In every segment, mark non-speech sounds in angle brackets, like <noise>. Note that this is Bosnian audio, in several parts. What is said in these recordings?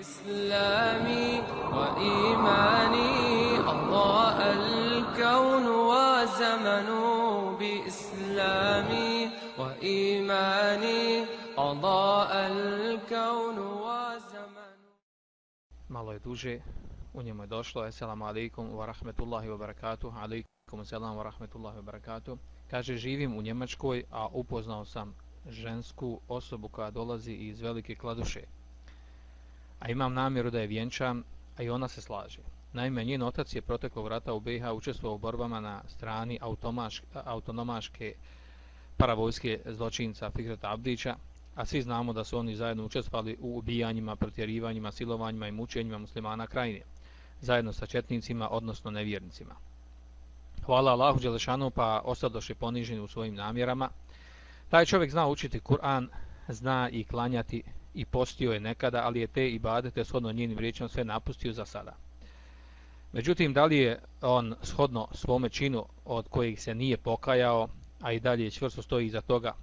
إسلامي وإيماني أضاء الكون وزمن بإسلامي وإيماني أضاء الكون وزمن Malo je duže, u njemu je došlo. Assalamu alaikum wa rahmetullahi wa barakatuh. Alaikum assalam wa rahmetullahi wa barakatuh. Kaže, živim u Njemačkoj, a upoznao sam žensku osobu koja dolazi iz Velike Kladuše. A imam namjeru da je vjenčam, a i ona se slaže. Naime, njen otac je proteklog rata u BiH učestvovao u borbama na strani autonomaške paravojske zločinca Fikrata Abdića, a svi znamo da su oni zajedno učestvali u ubijanjima, protjerivanjima, silovanjima i mučenjima muslimana krajine, zajedno sa četnicima, odnosno nevjernicima. Hvala Allahu Đelešanu pa ostadoše poniženi u svojim namjerama. Taj čovjek zna učiti Kur'an, zna i klanjati i postio je nekada, ali je te ibadete shodno njenim riječima sve napustio za sada. Međutim, da li je on shodno svome činu od kojih se nije pokajao, a i dalje čvrsto stoji iza toga,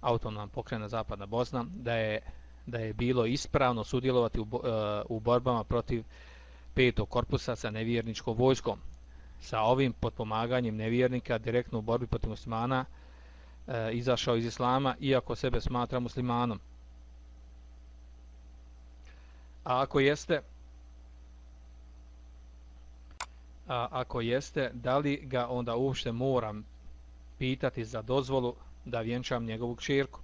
autonomna pokrena Zapadna Bosna, da je, da je bilo ispravno sudjelovati u, e, u borbama protiv petog korpusa sa nevjerničkom vojskom, sa ovim potpomaganjem nevjernika direktno u borbi protiv muslimana e, izašao iz islama iako sebe smatra muslimanom. A ako jeste a ako jeste, da li ga onda uopšte moram pitati za dozvolu da vjenčam njegovu kćerku?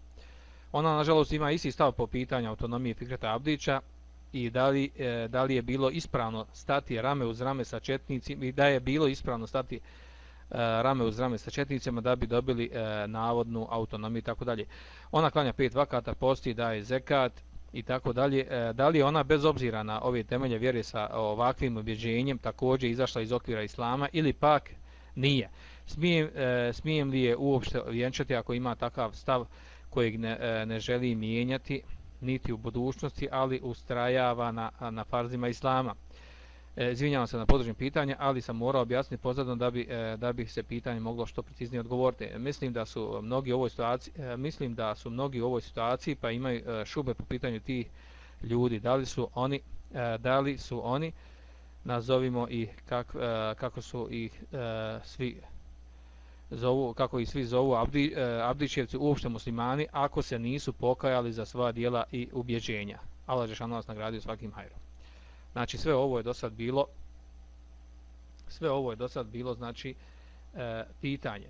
Ona, nažalost, ima isti stav po pitanju autonomije Fikreta Abdića, i da li, e, da li je bilo ispravno stati rame uz rame sa četnicima i da je bilo ispravno stati e, rame uz rame sa četnicima da bi dobili e, navodnu autonomiju i tako dalje. Ona klanja pet vakata, posti, daje zekat i tako dalje. E, da li ona bez obzira na ove temelje vjere sa ovakvim objeđenjem također izašla iz okvira islama ili pak nije? Smijem, e, smijem li je uopšte vjenčati ako ima takav stav kojeg ne, e, ne želi mijenjati? niti u budućnosti, ali ustrajava na, na farzima islama. E, izvinjavam se na podružnim pitanje, ali sam morao objasniti pozadno da bi, e, da bi se pitanje moglo što preciznije odgovoriti. E, mislim da su mnogi u ovoj situaciji, e, mislim da su mnogi u ovoj situaciji pa imaju e, šube po pitanju tih ljudi. Da li su oni, e, da li su oni nazovimo i kak, e, kako su ih e, svi zovu, kako i svi zovu Abdi, e, Abdićevci uopšte muslimani ako se nisu pokajali za sva dijela i ubjeđenja. Allah je nagradio svakim hajrom. Znači sve ovo je do sad bilo sve ovo je do sad bilo znači e, pitanje.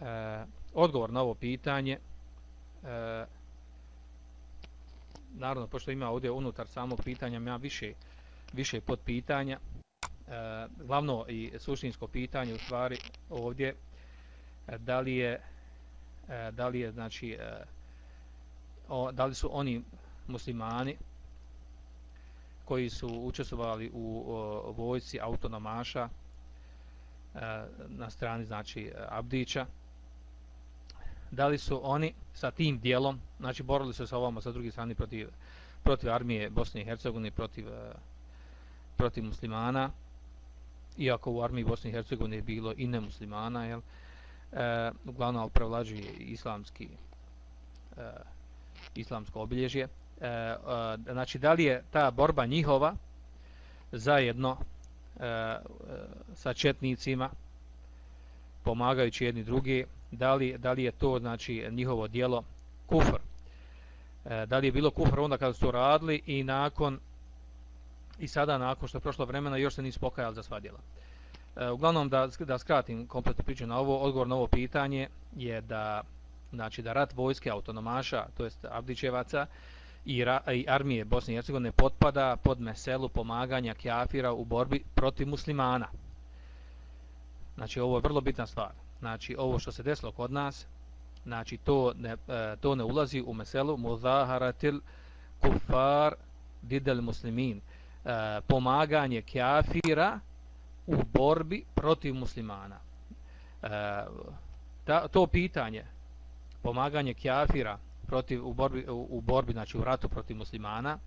E, odgovor na ovo pitanje e, naravno pošto ima ovdje unutar samog pitanja ima više više pod pitanja e, glavno i suštinsko pitanje u stvari ovdje e, da li je e, da li je znači e, o, da li su oni muslimani koji su učestvovali u o, vojci autonomaša e, na strani znači Abdića da li su oni sa tim dijelom znači borili se sa ovama sa druge strane protiv protiv armije Bosne i Hercegovine protiv e, protiv muslimana iako u armiji Bosne i Hercegovine je bilo i nemuslimana, jel, e, uglavnom prevlađuje islamski e, islamsko obilježje. E, e, znači, da li je ta borba njihova zajedno e, e, sa četnicima, pomagajući jedni drugi, da li, da li je to znači njihovo dijelo kufr? E, da li je bilo kufr onda kada su to radili i nakon i sada nakon što je prošlo vremena još se nisu pokajali za sva djela. E, uglavnom da, da skratim kompletnu priču na ovo, odgovor na ovo pitanje je da znači da rat vojske autonomaša, to jest Abdićevaca i, ra, i armije Bosne i Hercegovine potpada pod meselu pomaganja kjafira u borbi protiv muslimana. Znači ovo je vrlo bitna stvar. Znači ovo što se desilo kod nas, znači to ne, e, to ne ulazi u meselu muzaharatil kufar didel muslimin. E, pomaganje kafira u borbi protiv muslimana. E, ta, to pitanje, pomaganje kafira protiv, u, borbi, u, u borbi, znači u ratu protiv muslimana,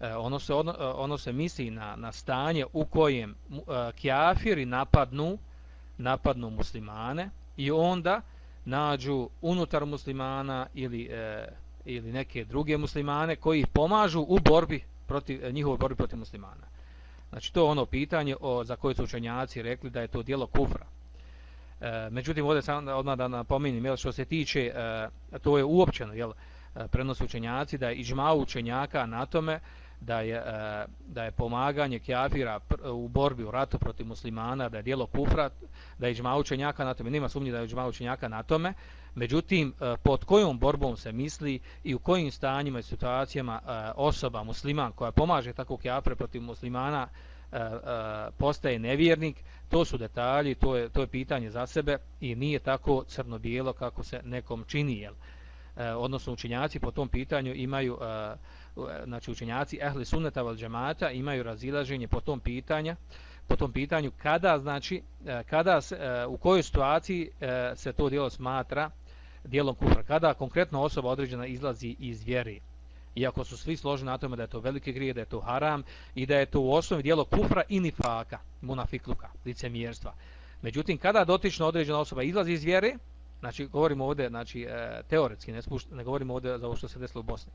e, ono, se, ono, ono se misli na, na stanje u kojem e, kafiri napadnu, napadnu muslimane i onda nađu unutar muslimana ili e, ili neke druge muslimane koji ih pomažu u borbi protiv e, njihovoj borbi protiv muslimana. Znači to je ono pitanje o, za koje su učenjaci rekli da je to dijelo kufra. E, međutim, ovdje sam odmah da napominim, jel, što se tiče, e, to je uopćeno, jel, e, učenjaci, da je iđma učenjaka na tome da je, e, da je pomaganje kjafira u borbi, u ratu protiv muslimana, da je dijelo kufra, da je iđma učenjaka na tome, nema sumnje da je iđma učenjaka na tome, međutim, e, pod kojom borbom se misli i u kojim stanjima i situacijama e, osoba, musliman, koja pomaže tako kjafire protiv muslimana, E, e, postaje nevjernik, to su detalji, to je, to je pitanje za sebe i nije tako crno-bijelo kako se nekom čini. Jel? E, odnosno učenjaci po tom pitanju imaju, e, znači učenjaci ehli sunneta val džemata imaju razilaženje po tom pitanja, po tom pitanju kada, znači, kada se, u kojoj situaciji se to djelo smatra djelom kufra, kada konkretno osoba određena izlazi iz vjeri iako su svi složeni na tome da je to veliki grije, da je to haram i da je to u osnovi dijelo kufra i nifaka, munafikluka, licemjerstva. Međutim, kada dotična određena osoba izlazi iz vjere, znači govorimo ovdje znači, e, teoretski, ne, spušta, ne govorimo ovdje za ovo što se desilo u Bosni,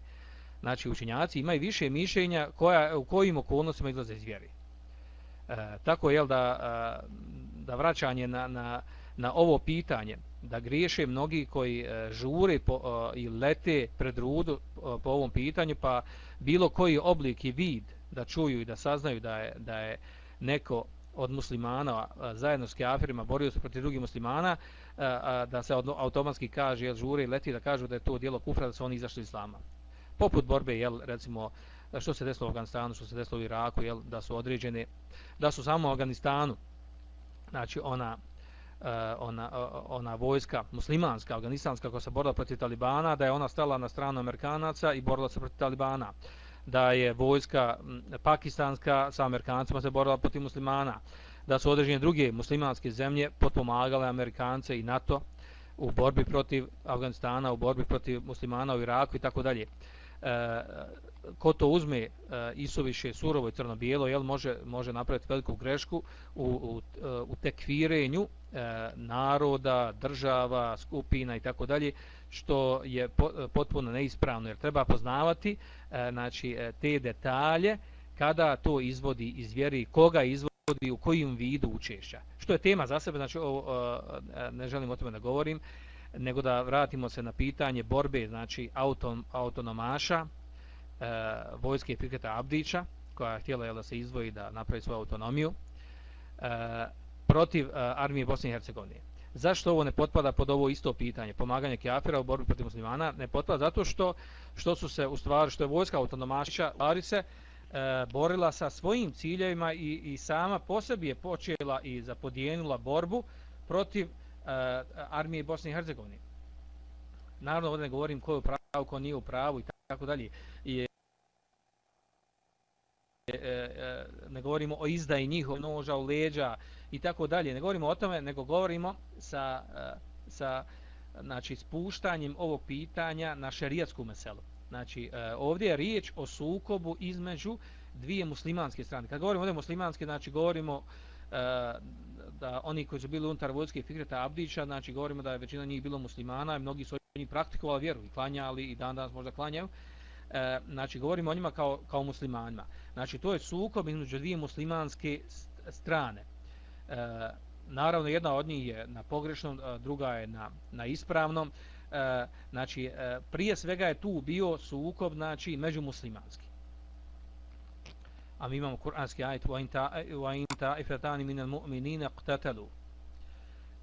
znači učinjaci imaju više mišljenja koja, u kojim okolnostima izlaze iz vjere. E, tako je da, e, da vraćanje na, na, na ovo pitanje, da griješe mnogi koji e, žure po, e, i lete pred rudu e, po ovom pitanju, pa bilo koji oblik i vid da čuju i da saznaju da je, da je neko od muslimana zajedno s kafirima borio se protiv drugih muslimana, da se automatski kaže, jel, žure i leti da kažu da je to dijelo kufra, da su oni izašli iz islama. Poput borbe, jel, recimo, što se desilo u Afganistanu, što se desilo u Iraku, jel, da su određene, da su samo u Afganistanu, znači ona, Eh, ona, ona vojska muslimanska, afganistanska koja se borila protiv Talibana, da je ona stala na stranu Amerikanaca i borila se protiv Talibana. Da je vojska pakistanska sa Amerikancima se borila protiv muslimana. Da su određene druge muslimanske zemlje potpomagale Amerikance i NATO u borbi protiv Afganistana, u borbi protiv muslimana u Iraku i tako dalje. Eh, ko to uzme e, isuviše surovo i crno-bijelo, jel, može, može napraviti veliku grešku u, u, u tekvirenju e, naroda, država, skupina i tako dalje, što je po, e, potpuno neispravno, jer treba poznavati e, znači, e, te detalje kada to izvodi iz vjeri, koga izvodi, u kojim vidu učešća. Što je tema za sebe, znači, o, o, e, ne želim o tome da govorim, nego da vratimo se na pitanje borbe, znači, autom, autonomaša, e, vojske Fikreta Abdića, koja je htjela da se izdvoji da napravi svoju autonomiju, e, protiv uh, armije Bosne i Hercegovine. Zašto ovo ne potpada pod ovo isto pitanje, pomaganje kafira u borbi protiv muslimana? Ne potpada zato što što su se u stvari, što je vojska autonomašića Arise e, borila sa svojim ciljevima i, i sama po sebi je počela i zapodijenila borbu protiv e, armije Bosne i Hercegovine. Naravno, ovdje ne govorim ko je u pravu, ko nije u pravu i tako dalje. I, E, e, ne govorimo o izdaji njihov noža u leđa i tako dalje. Ne govorimo o tome, nego govorimo sa, e, sa znači, spuštanjem ovog pitanja na šerijatsku meselu. Znači, ovdje je riječ o sukobu između dvije muslimanske strane. Kad govorimo ovdje muslimanske, znači govorimo da oni koji su bili unutar vojske Fikreta Abdića, znači govorimo da je većina njih bilo muslimana i mnogi su oni praktikovali vjeru i klanjali i dan danas možda klanjaju. E, znači govorimo o njima kao, kao muslimanima. Znači to je sukob između dvije muslimanske strane. E, naravno jedna od njih je na pogrešnom, druga je na, na ispravnom. E, znači e, prije svega je tu bio sukob znači među muslimanski. A mi imamo kuranski ajet wa in ta'ifatan min al-mu'minina qtatalu.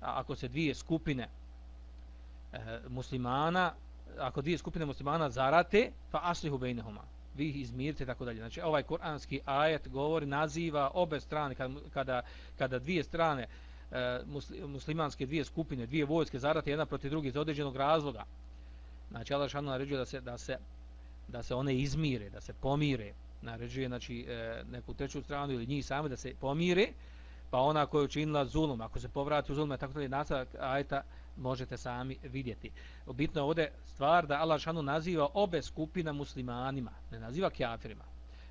Ako se dvije skupine e, muslimana ako dvije skupine muslimana zarate, fa aslihu bejnehuma. Vi ih izmirite, tako dalje. Znači, ovaj kuranski ajet govori, naziva obe strane, kada, kada, kada dvije strane, e, muslimanske dvije skupine, dvije vojske zarate jedna protiv druge iz određenog razloga. Znači, Allah šanu naređuje da se, da, se, da se one izmire, da se pomire. Naređuje znači, e, neku treću stranu ili njih same da se pomire, pa ona koja je učinila zulum, ako se povrati u zulum, tako dalje, nastavak ajeta, možete sami vidjeti. Bitno je ovdje stvar da Allah šanu naziva obe skupina muslimanima, ne naziva kjafirima.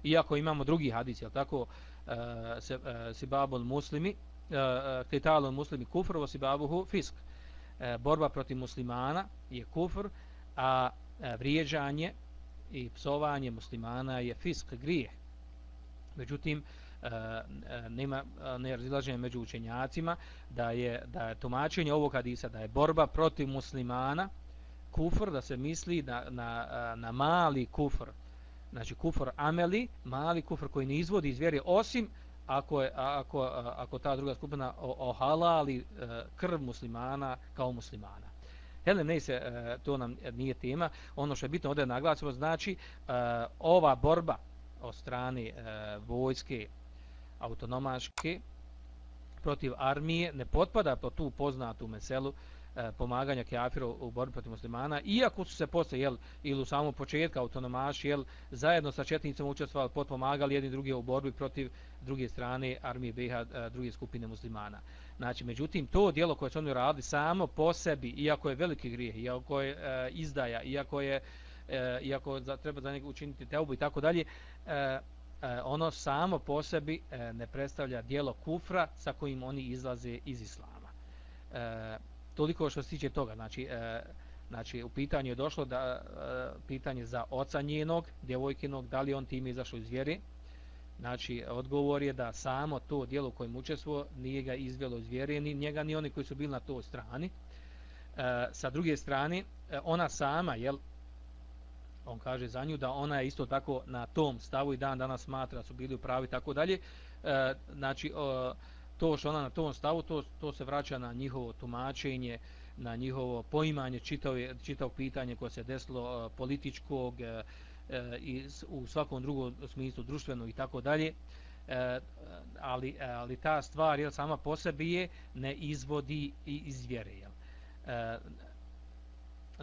Iako imamo drugi hadis, je tako, e, se, uh, sibabul muslimi, e, uh, muslimi kufr, o sibabuhu fisk. E, borba protiv muslimana je kufr, a e, vrijeđanje i psovanje muslimana je fisk grijeh. Međutim, e, Eh, eh, nema eh, ne razilaženje među učenjacima da je da je tumačenje ovog hadisa da je borba protiv muslimana kufr da se misli na, na, na mali kufr znači kufr ameli mali kufr koji ne izvodi iz vjere osim ako je ako ako ta druga skupina ohalali krv muslimana kao muslimana Helen ne se, to nam nije tema. Ono što je bitno ovdje naglasimo, znači ova borba od strane vojske autonomaške protiv armije ne potpada po tu poznatu meselu e, pomaganja kafira u borbi protiv muslimana, iako su se posle, jel, ili u samom početku autonomaši, jel, zajedno sa četnicama učestvovali, potpomagali jedni drugi u borbi protiv druge strane armije BiH, e, druge skupine muslimana. Znači, međutim, to dijelo koje su oni radili samo po sebi, iako je veliki grijeh, iako je e, izdaja, iako je e, iako za, treba za njega učiniti teubu i tako dalje, e, E, ono samo po sebi e, ne predstavlja dijelo kufra sa kojim oni izlaze iz islama. E, toliko što se tiče toga, znači, e, znači u pitanju je došlo da e, pitanje za oca njenog, djevojkinog, da li on tim izašao iz vjeri, Znači, odgovor je da samo to dijelo u kojem učestvo nije ga izvjelo iz vjere, ni njega, ni oni koji su bili na toj strani. E, sa druge strane, e, ona sama, jel, on kaže za nju da ona je isto tako na tom stavu i dan danas smatra su bili u pravi tako dalje. E, znači, e, to što ona na tom stavu, to, to se vraća na njihovo tumačenje, na njihovo poimanje čitave čitav pitanje koje se desilo e, političkog e, e i u svakom drugom smislu društvenog i tako dalje. E, ali, ali ta stvar je sama po sebi je ne izvodi i iz vjere. E,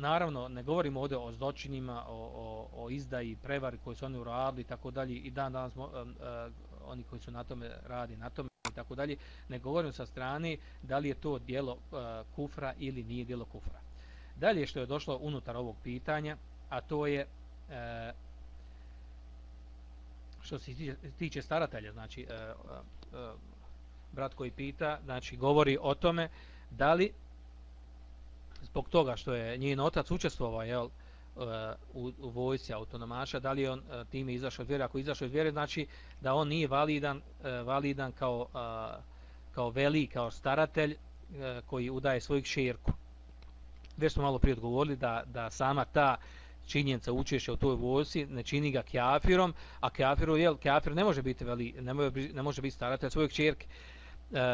naravno ne govorimo ovdje o zločinima, o, o, o izdaji, prevari koji su oni uradili i tako dalje i dan danas uh, uh, oni koji su na tome radi, na tome i tako dalje, ne govorimo sa strane da li je to dijelo uh, e, kufra ili nije dijelo kufra. Dalje što je došlo unutar ovog pitanja, a to je uh, što se tiče, tiče staratelja, znači uh, uh, brat koji pita, znači govori o tome da li zbog toga što je njen otac učestvovao jel, e, u, u vojsci autonomaša, da li on e, time izašao od vjere, ako izašao od vjere, znači da on nije validan, e, validan kao, kao veli, kao staratelj koji udaje svojih šerku. Već smo malo prije odgovorili da, da sama ta činjenica učešća u toj vojsci ne čini ga kjafirom, a kjafiru, jel, kjafir ne može biti veli, ne može, ne može biti staratelj svoje čerke.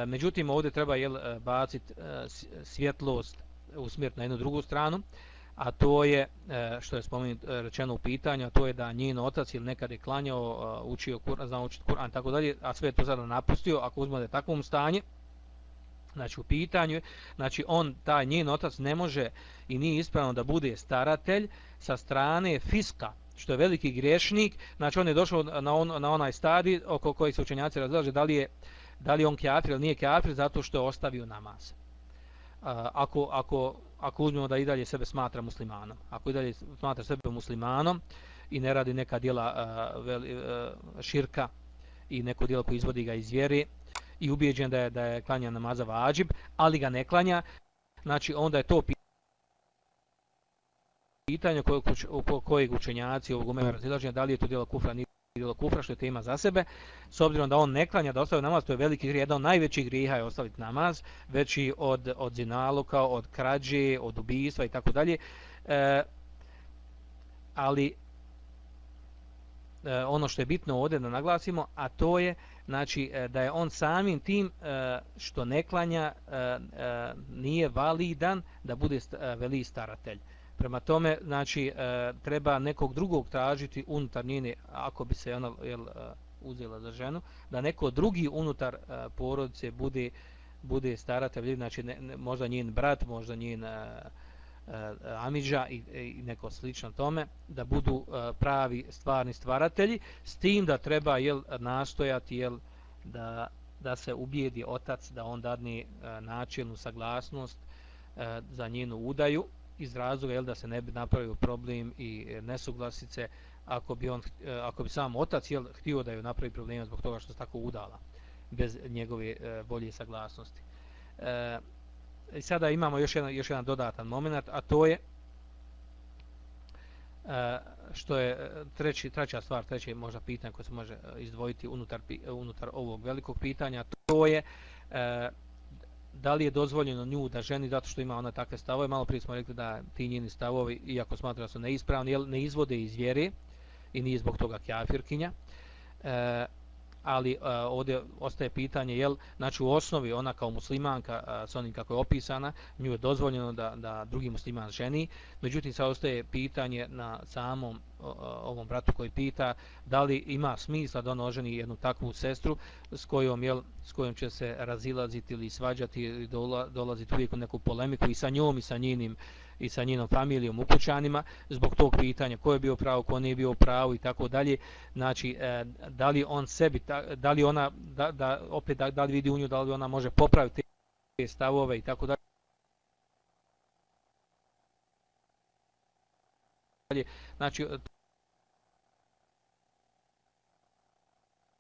Međutim, ovdje treba jel, baciti svjetlost usmjeriti na jednu drugu stranu, a to je, e, što je spomenut, e, rečeno u pitanju, a to je da njen otac ili nekad je klanjao, e, učio Kur'an, znao učiti Kur'an, tako dalje, a sve je to sada napustio, ako uzmano je takvom stanje, znači u pitanju, znači on, taj njen otac ne može i nije ispravno da bude staratelj sa strane fiska, što je veliki grešnik, znači on je došao na, on, na onaj stadij oko koji se učenjaci razlaže da li je, da li je on kafir ili nije kafir zato što je ostavio namaz ako, ako, ako uzmemo da i dalje sebe smatra muslimanom, ako i dalje smatra sebe muslimanom i ne radi neka djela uh, veli, uh, širka i neko djelo koje izvodi ga iz vjere i ubijeđen da je, da je klanja namaza vađib, ali ga ne klanja, znači onda je to pitanje koje, kojeg učenjaci ovog umema razilaženja, da li je to djelo kufra, nije bilo kufra što je tema za sebe, s obzirom da on ne klanja da ostavi namaz, to je veliki grijeh, jedan od najvećih grijeha je ostaviti namaz, veći od, od zinaluka, od krađe, od ubijstva i tako dalje. E, ali e, ono što je bitno ovdje da naglasimo, a to je znači, e, da je on samim tim e, što ne klanja e, e, nije validan da bude st, e, veli staratelj. Prema tome, znači, e, treba nekog drugog tražiti unutar njene, ako bi se ona jel, e, uzela za ženu, da neko drugi unutar e, porodice bude, bude staratelj, znači ne, ne, možda njen brat, možda njen e, e, amiđa i, e, i neko slično tome, da budu e, pravi stvarni stvaratelji, s tim da treba jel, nastojati jel, da, da se ubijedi otac da on dadne e, načelnu saglasnost e, za njenu udaju, iz razloga jel, da se ne bi napravio problem i e, nesuglasice ako bi, on, e, ako bi sam otac jel, htio da ju napravi problem zbog toga što se tako udala bez njegove e, bolje saglasnosti. E, I sada imamo još jedan, još jedan dodatan moment, a to je e, što je treći, treća stvar, treće možda pitanje koje se može izdvojiti unutar, unutar ovog velikog pitanja, to je e, da li je dozvoljeno nju da ženi zato što ima ona takve stavove, malo prije smo rekli da ti njeni stavovi, iako smatra su neispravni, ne izvode iz vjere i nije zbog toga kjafirkinja, e, ali e, ovdje ostaje pitanje jel znači u osnovi ona kao muslimanka uh, s onim kako je opisana nju je dozvoljeno da, da drugi musliman ženi. Međutim sad ostaje pitanje na samom ovom bratu koji pita da li ima smisla da on oženi jednu takvu sestru s kojom jel s kojom će se razilaziti ili svađati ili dola, dolaziti uvijek u neku polemiku i sa njom i sa njenim i sa njenom familijom ukućanima zbog tog pitanja ko je bio pravo, ko nije bio pravo i tako dalje. Znači, e, da li on sebi, da li ona, da, da, opet da, da li vidi u nju, da li ona može popraviti te stavove i tako dalje. Znači,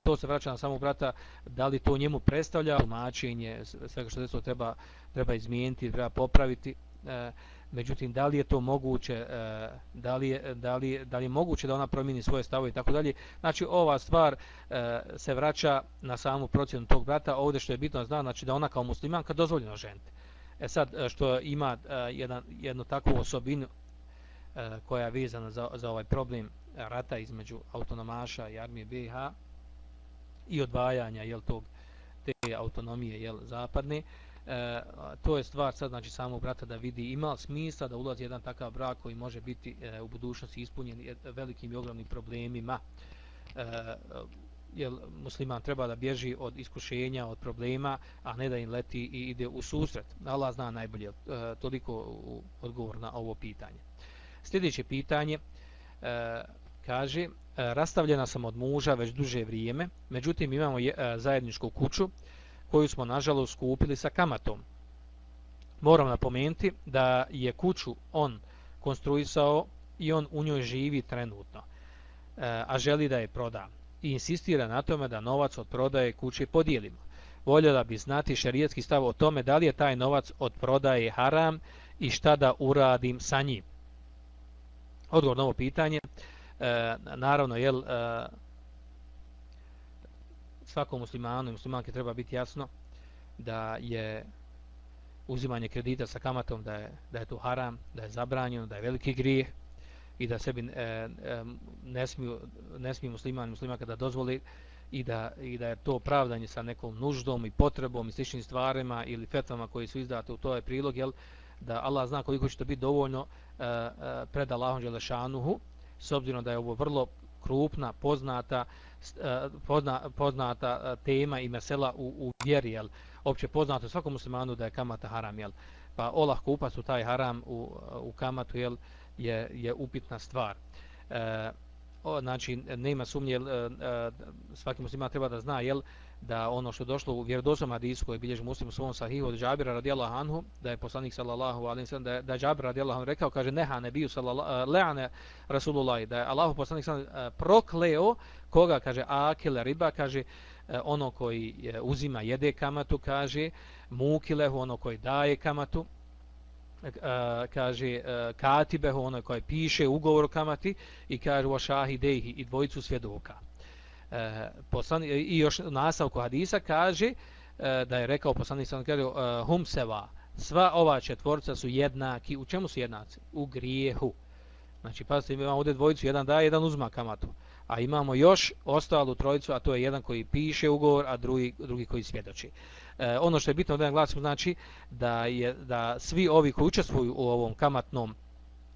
to se vraća na samog brata, da li to njemu predstavlja tumačenje, svega što se treba, treba izmijeniti, treba popraviti. E, međutim da li je to moguće e, da li je, da li da li je moguće da ona promijeni svoje stavove i tako dalje. Znači ova stvar e, se vraća na samu procjenu tog brata. Ovdje što je bitno zna znači da ona kao muslimanka dozvoljeno ženti. E sad e, što ima e, jedan jednu takvu osobinu e, koja je vezana za, za ovaj problem rata između autonomaša i armije BiH i odvajanja jel tog te autonomije jel zapadne e, to je stvar sad znači samog brata da vidi ima smisla da ulazi jedan takav brak koji može biti e, u budućnosti ispunjen e, velikim i ogromnim problemima e, jel musliman treba da bježi od iskušenja, od problema, a ne da im leti i ide u susret. Allah zna najbolje, e, toliko odgovor na ovo pitanje. Sljedeće pitanje e, kaže, E, rastavljena sam od muža već duže vrijeme, međutim imamo e, zajedničku kuću, koju smo nažalost kupili sa kamatom. Moram napomenuti da je kuću on konstruisao i on u njoj živi trenutno, e, a želi da je proda. I insistira na tome da novac od prodaje kuće podijelimo. Voljela bi znati šerijetski stav o tome da li je taj novac od prodaje haram i šta da uradim sa njim. Odgovor na ovo pitanje. E, naravno, jel, e, svakom muslimanu i muslimanke treba biti jasno da je uzimanje kredita sa kamatom da je, da je to haram, da je zabranjeno, da je veliki grijeh i da sebi e, e, ne, smiju, ne smiju musliman i muslimanka da dozvoli i da, i da je to opravdanje sa nekom nuždom i potrebom i sličnim stvarima ili fetvama koji su izdate u toj prilog, jel, da Allah zna koliko će to biti dovoljno e, e, pred Allahom Đelešanuhu, s obzirom da je ovo vrlo krupna, poznata, e, pozna, poznata e, tema i mesela u, u vjeri, jel? Opće poznato svakom muslimanu da je kamata haram, jel? Pa olah kupac u taj haram u, u kamatu, jel? Je, je upitna stvar. E, o, znači, nema sumnje, jel? E, e, svaki musliman treba da zna, jel? da ono što je došlo u vjerodostom hadisu koji bilježi muslim u svom sahihu od Džabira radijallahu anhu, da je poslanik sallallahu alejhi ve sellem da je, da je Džabir radijallahu anhu rekao, kaže, neha ne biju sallallahu, e, leane Rasulullah, da je Allahu poslanik sallallahu prokleo koga, kaže, akil riba, kaže, ono koji uzima jede kamatu, kaže, mukilehu, ono koji daje kamatu, E, kaže, e, katibehu, ono koji piše ugovor o kamati, i kaže, wa shahidehi i dvojicu svjedoka. E, poslan, e, i još nastavku hadisa kaže e, da je rekao poslanik sam kaže hum seva sva ova četvorca su jednaki. U čemu su jednaci? U grijehu. Znači pa imamo ovdje dvojicu jedan daje jedan uzma kamatu. A imamo još ostalu trojicu a to je jedan koji piše ugovor a drugi drugi koji svjedoči e, ono što je bitno da glasimo znači da je da svi ovi koji učestvuju u ovom kamatnom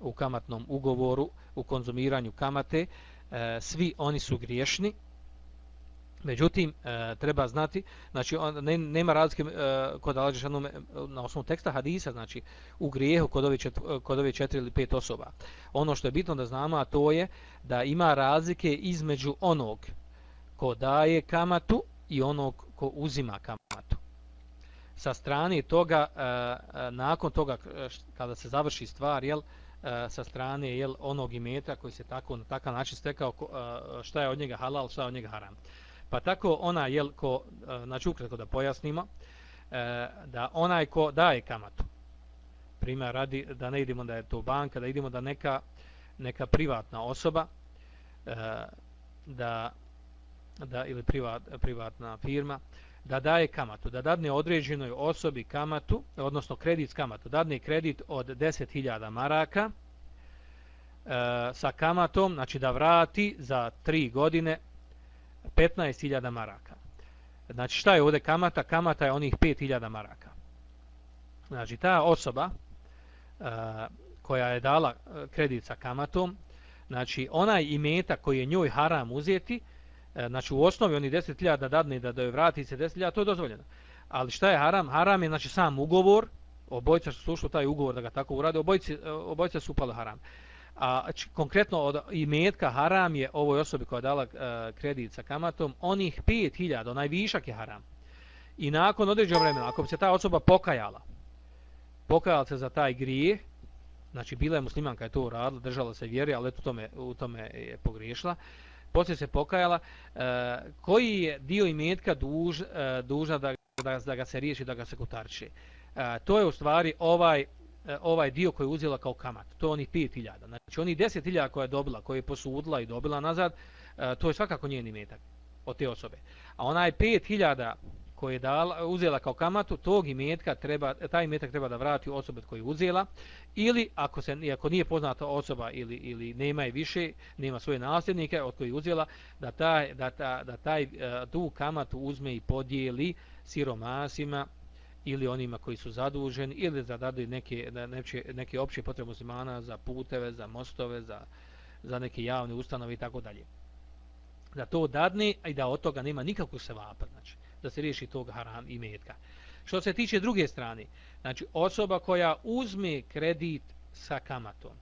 u kamatnom ugovoru u konzumiranju kamate e, svi oni su griješni Međutim, e, treba znati, znači on, ne, nema razlike e, kod Alađešanu e, na osnovu teksta hadisa, znači u grijehu kod ove, čet, kod ove četiri ili pet osoba. Ono što je bitno da znamo, a to je da ima razlike između onog ko daje kamatu i onog ko uzima kamatu. Sa strane toga, eh, eh, nakon toga eh, kada se završi stvar, jel, sa strane jel, onog imeta koji se tako na takav način stekao, šta je od njega halal, šta je od njega haram. Pa tako ona jel ko znači ukratko da pojasnimo da onaj ko daje kamatu. Primjer radi da ne idemo da je to banka, da idemo da neka neka privatna osoba da, da ili privat, privatna firma da daje kamatu, da dadne određenoj osobi kamatu, odnosno kredit s kamatu, dadne kredit od 10.000 maraka e, sa kamatom, znači da vrati za 3 godine 15.000 maraka. Znači šta je ovdje kamata? Kamata je onih 5.000 maraka. Znači ta osoba e, koja je dala e, kredit sa kamatom, znači onaj imeta koji je njoj haram uzeti, E, znači u osnovi oni 10.000 dadne da da joj vrati se 10.000, to je dozvoljeno. Ali šta je haram? Haram je znači sam ugovor, obojica su slušali taj ugovor da ga tako urade, obojice, obojica su upali haram. A či, konkretno od imetka haram je ovoj osobi koja je dala e, kredit sa kamatom, onih 5000, onaj višak je haram. I nakon određenog vremena, ako bi se ta osoba pokajala, pokajala se za taj grijeh, znači bila je muslimanka je to uradila, držala se vjeri, ali u tome, u tome je pogriješila, poslije se pokajala, e, koji je dio imetka duž, e, dužna da, da, da ga se riješi, da ga se kutarče. E, to je u stvari ovaj E, ovaj dio koji je uzela kao kamat. To je onih 5000. Znači onih 10.000 koje je dobila, koje je posudila i dobila nazad, e, to je svakako njen imetak od te osobe. A onaj 5000 koje je dala, uzela kao kamatu, tog imetka treba, taj imetak treba da vrati osobe koje je uzela ili ako se ako nije poznata osoba ili ili nema je više, nema svoje nasljednike od kojih uzela da taj da ta, da taj e, tu kamatu uzme i podijeli siromasima ili onima koji su zaduženi ili da dadu neke, neke, neke opće potrebe muslimana za puteve, za mostove, za, za neke javne ustanove i tako dalje. Da to dadne i da od toga nema nikakvog sevapa, znači da se riješi tog haram i metka. Što se tiče druge strane, znači osoba koja uzme kredit sa kamatom,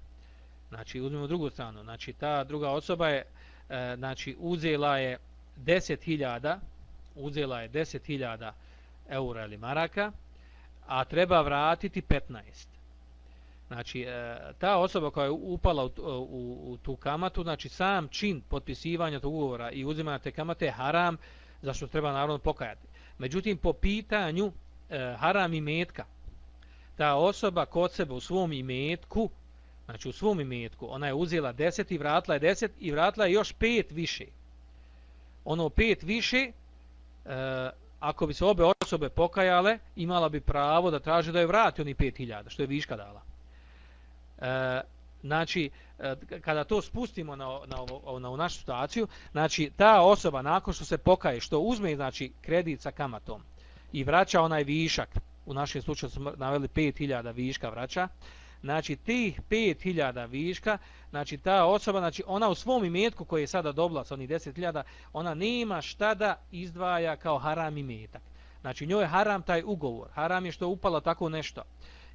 znači uzmemo drugu stranu, znači ta druga osoba je, e, znači uzela je 10.000, uzela je 10.000 eura ili maraka, a treba vratiti 15. Znači, e, ta osoba koja je upala u, e, u, u tu kamatu, znači sam čin potpisivanja tog ugovora i uzimanja te kamate je haram, za što treba naravno pokajati. Međutim, po pitanju e, haram i metka, ta osoba kod sebe u svom imetku, znači u svom imetku, ona je uzela 10 i vratila je 10 i vratila je još 5 više. Ono 5 više, e, ako bi se obe osobe pokajale, imala bi pravo da traže da je vrati oni 5000, što je viška dala. E, znači, e, kada to spustimo na, na, ovo, na, na našu situaciju, znači, ta osoba nakon što se pokaje, što uzme znači, kredit sa kamatom i vraća onaj višak, u našem slučaju smo naveli 5000 viška vraća, znači tih 5000 viška, znači ta osoba, znači ona u svom imetku koji je sada dobila sa onih 10.000, ona nema šta da izdvaja kao haram imetak. Znači njoj je haram taj ugovor, haram je što je upala tako nešto.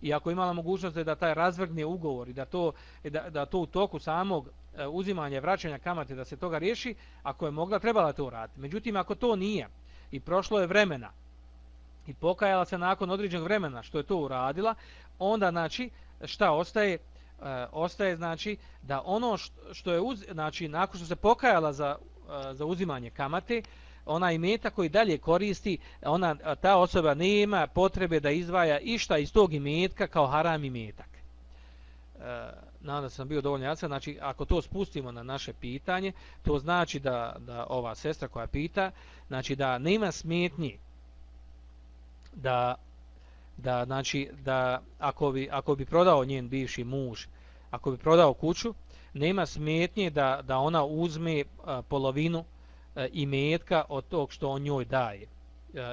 I ako imala mogućnost da taj razvrgne ugovor i da to, da, da to u toku samog e, uzimanja i vraćanja kamate da se toga riješi, ako je mogla, trebala to uraditi. Međutim, ako to nije i prošlo je vremena i pokajala se nakon određenog vremena što je to uradila, onda znači šta ostaje? E, ostaje znači da ono što, što je uz, znači nakon što se pokajala za, e, za uzimanje kamate, ona imeta koji dalje koristi, ona ta osoba nema potrebe da izdvaja išta iz tog imetka kao haram imetak. E, nadam sam bio dovoljno jasan, znači ako to spustimo na naše pitanje, to znači da, da ova sestra koja pita, znači da nema smetnji da da znači da ako bi ako bi prodao njen bivši muž ako bi prodao kuću nema smetnje da da ona uzme a, polovinu i imetka od tog što on njoj daje e,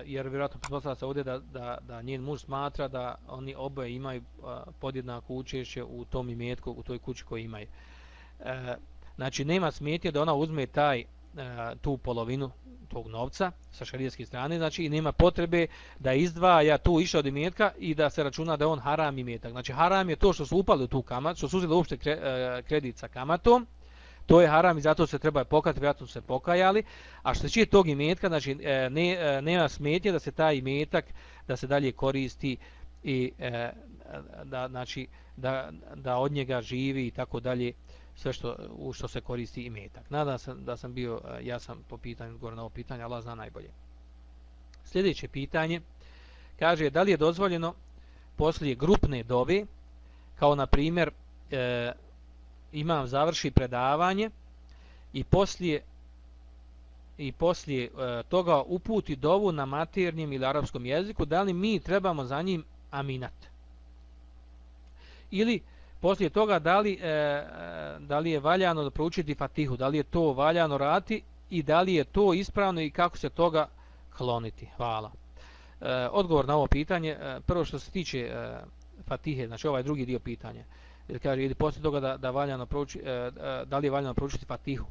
jer vjerojatno pretpostavlja se ovdje da, da, da njen muž smatra da oni oboje imaju e, podjednako učešće u tom imetku u toj kući koju imaju znači nema smetje da ona uzme taj tu polovinu tog novca sa šarijetske strane, znači i nema potrebe da izdvaja tu išao od imetka i da se računa da on haram imetak. Znači haram je to što su upali u tu kamat, što su uzeli uopšte kredit sa kamatom, to je haram i zato se treba pokajati, vjerojatno se pokajali, a što se čije tog imetka, znači e, ne, e, nema smetnje da se taj imetak da se dalje koristi i e, da, znači, da, da od njega živi i tako dalje sve što u što se koristi imetak. Nadam se da sam bio ja sam po pitanju gore na ovo pitanje, Allah zna najbolje. Sljedeće pitanje kaže da li je dozvoljeno poslije grupne dobe, kao na primjer e, imam završi predavanje i poslije i poslije e, toga uputi dovu na maternjem ili arapskom jeziku, da li mi trebamo za njim aminat? Ili poslije toga da li, e, e, da li je valjano da proučiti fatihu, da li je to valjano rati i da li je to ispravno i kako se toga kloniti? Hvala. E, odgovor na ovo pitanje, e, prvo što se tiče e, fatihe, znači ovaj drugi dio pitanja, ili kaže, ili poslije toga da, da, valjano prouči, e, e, da li je valjano proučiti fatihu?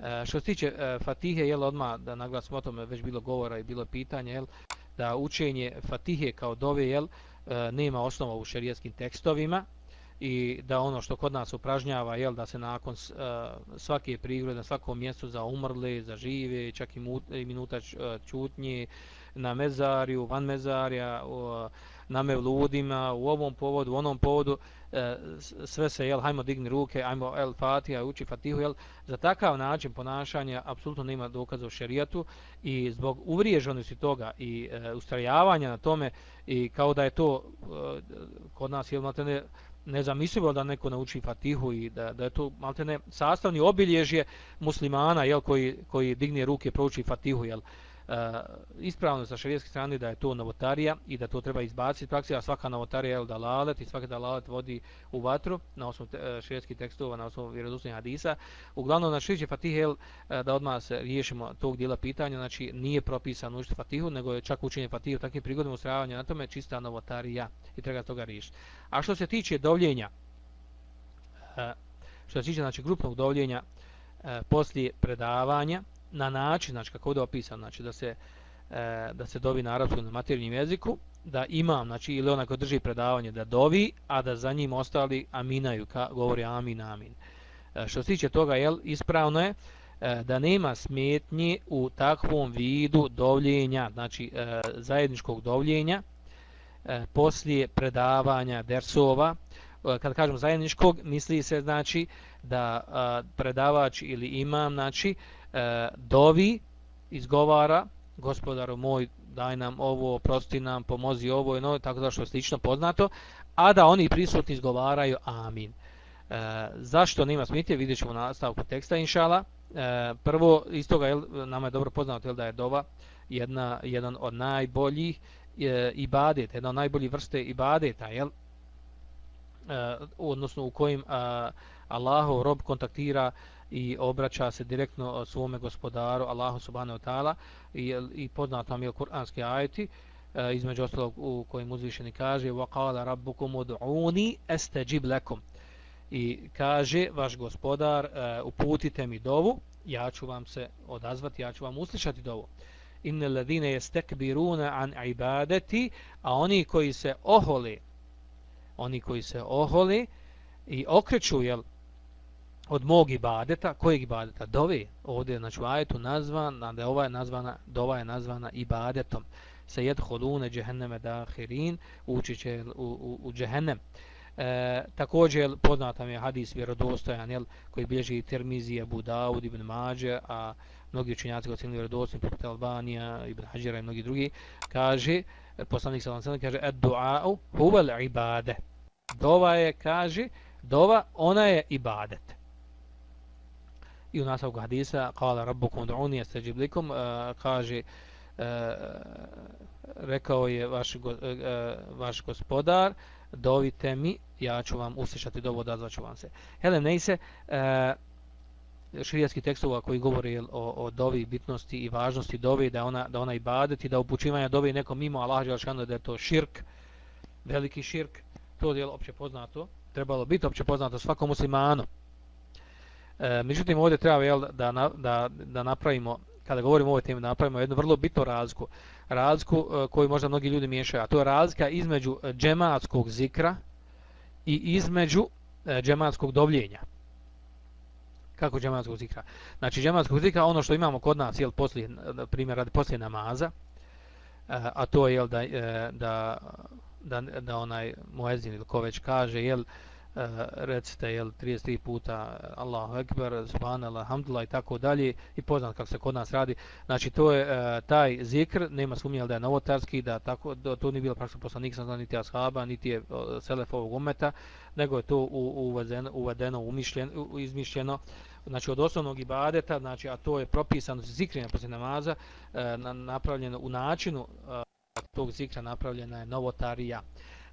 E, što se tiče e, Fatihe, jel odma da naglasimo o tome već bilo govora i bilo pitanje, jel da učenje Fatihe kao dove jel e, nema osnova u šerijskim tekstovima i da ono što kod nas upražnjava jel da se nakon e, svake prigrode na svakom mjestu za umrle, za žive, čak i, mut, i minuta čutnje na mezariju, van mezarja, uh, na mevludima, u ovom povodu, u onom povodu, e, sve se, jel, hajmo digni ruke, hajmo, el, Fatiha, uči Fatihu, jel, za takav način ponašanja apsolutno nema dokaza u šerijatu i zbog uvriježenosti toga i e, ustrajavanja na tome i kao da je to e, kod nas, jel, malte ne, nezamislivo da neko nauči Fatihu i da, da je to malte ne sastavni obilježje muslimana, jel, koji, koji digne ruke, prouči Fatihu, jel, Uh, ispravno sa šarijetske strane da je to novotarija i da to treba izbaciti praksi, a svaka novotarija je dalalet i svaki dalalet vodi u vatru na osnovu te, eh, šarijetskih tekstova, na osnovu vjerodostojnih hadisa. Uglavnom, na širiće Fatihel, uh, eh, da odmah se riješimo tog dijela pitanja, znači nije propisan učiti Fatihu, nego je čak učenje Fatihu takvim prigodom ustravanja na tome čista novotarija i treba toga riješiti. A što se tiče dovljenja, uh, što se tiče znači, grupnog dovljenja poslije predavanja, na način, znači kako je opisan, znači da se e, da se dovi na arapskom na materinjem jeziku, da imam, znači ili onaj ko drži predavanje da dovi, a da za njim ostali aminaju, ka, govori amin, amin. E, što se tiče toga, jel, ispravno je e, da nema smetnje u takvom vidu dovljenja, znači e, zajedničkog dovljenja, e, poslije predavanja dersova, e, kad kažem zajedničkog, misli se znači da a, predavač ili imam, znači, e, dovi, izgovara, gospodaru moj, daj nam ovo, prosti nam, pomozi ovo i no, tako da što je slično poznato, a da oni prisutni izgovaraju amin. E, zašto nema smitje, vidjet ćemo nastavku teksta, inšala. E, prvo, iz toga jel, nama je dobro poznato jel, da je dova jedna, jedan od najboljih e, ibadeta, jedna od najboljih vrste ibadeta, jel? E, odnosno u kojim a, Allahov rob kontaktira i obraća se direktno e, svome gospodaru Allahu subhanahu wa ta'ala i, i poznat nam je kuranski ajeti e, između ostalog u kojim uzvišeni kaže wa qala rabbukum ud'uni astajib lakum. I kaže vaš gospodar e, uputite mi dovu ja ću vam se odazvati ja ću vam uslišati dovu. Innal ladine yastakbiruna an ibadati a oni koji se ohole oni koji se ohole i okreću jel od mog ibadeta, kojeg ibadeta? Dove, ovdje je znači u ajetu nazvan, ovaj da ova je nazvana, dova je nazvana ibadetom. Se jed holune džehenneme dahirin, ući će u, u, u džehennem. E, također poznata mi je hadis vjerodostojan jel, koji bilježi Termizi, Abu Dawud, Ibn Mađe, a mnogi učinjaci koji cijeli vjerodostojni, poput Albanija, Ibn Hađira i mnogi drugi, kaže, poslanik sallam sallam kaže, ed du'a'u huvel ibade. Dova je, kaže, dova, ona je ibadet i u nastavku hadisa kala rabbukum du'uni astajib likum uh, kaže uh, rekao je vaš, go, uh, vaš gospodar dovite mi ja ću vam uslišati dovo da ću vam se. Helen Neise uh, širijski tekstova koji govori o, o dovi bitnosti i važnosti dovi da ona da ona ibadet i da upućivanje dovi nekom mimo Allah dželle da je to širk veliki širk to je opće poznato trebalo biti opće poznato svakom muslimanu. E, međutim, ovdje treba jel, da, na, da, da napravimo, kada govorimo o ovoj temi, napravimo jednu vrlo bitnu razliku. Razliku e, koju možda mnogi ljudi miješaju, a to je razlika između džematskog zikra i između e, džematskog dovljenja. Kako džematskog zikra? Znači, džematskog zikra, ono što imamo kod nas, jel, poslije, primjer, radi poslije namaza, e, a to je, jel, da, e, da, da, da onaj muezin ili ko već kaže, jel, Eh, recite jel 33 puta eh, Allahu ekber subhanallah alhamdulillah i tako dalje i poznat kako se kod nas radi. Znači to je e, taj zikr nema sumnje da je novotarski da tako da to nije bilo praktično poslanik sam niti ashaba niti je selef ovog umeta nego je to u, uvedeno uvedeno umišljeno izmišljeno znači od osnovnog ibadeta znači a to je propisano zikrenje poslije namaza e, na, napravljeno u načinu e, tog zikra napravljena je novotarija.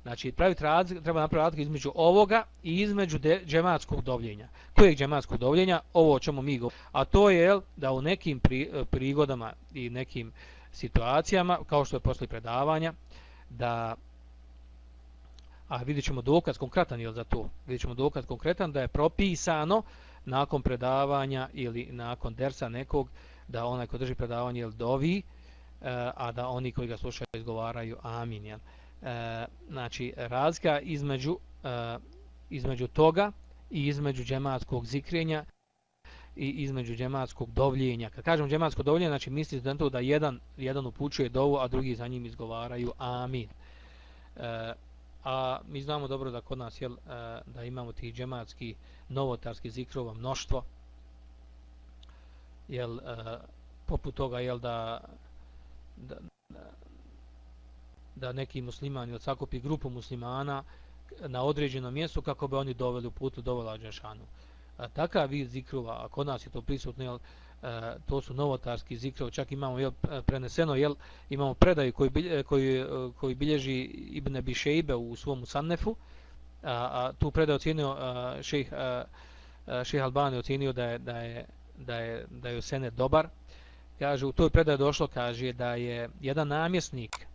Znači, praviti razlik, treba napraviti razliku između ovoga i između de, džematskog dovljenja. Kojeg džematskog dovljenja? Ovo o čemu mi govorimo. A to je da u nekim pri, e, prigodama i nekim situacijama, kao što je posle predavanja, da a vidjet ćemo dokaz konkretan je za to. Vidjet ćemo dokaz konkretan da je propisano nakon predavanja ili nakon dersa nekog da onaj ko drži predavanje ili dovi, eh, a da oni koji ga slušaju izgovaraju amin. Jel? E, znači razlika između e, između toga i između džematskog zikrenja i između džematskog dovljenja. Kad kažem džematsko dovljenje, znači misli se to da jedan, jedan upućuje dovu, a drugi za njim izgovaraju amin. E, a mi znamo dobro da kod nas jel, e, da imamo tih džematski novotarski zikrova mnoštvo. Jel, e, poput toga jel, da, da, da neki muslimani odsakupi grupu muslimana na određenom mjestu kako bi oni doveli u putu dovela Đešanu. A, takav vid zikrova, a kod nas je to prisutno, jel, a, to su novotarski zikrov, čak imamo jel, e, preneseno, jel, imamo predaju koji, bilje, koji, e, koji bilježi Ibn Bišejbe u svom Sannefu, a, a tu predaju ocjenio šejh šejh Albani ocjenio da je, da je, da je, da je Sene dobar. Kaže, u toj predaji došlo, kaže, da je jedan namjesnik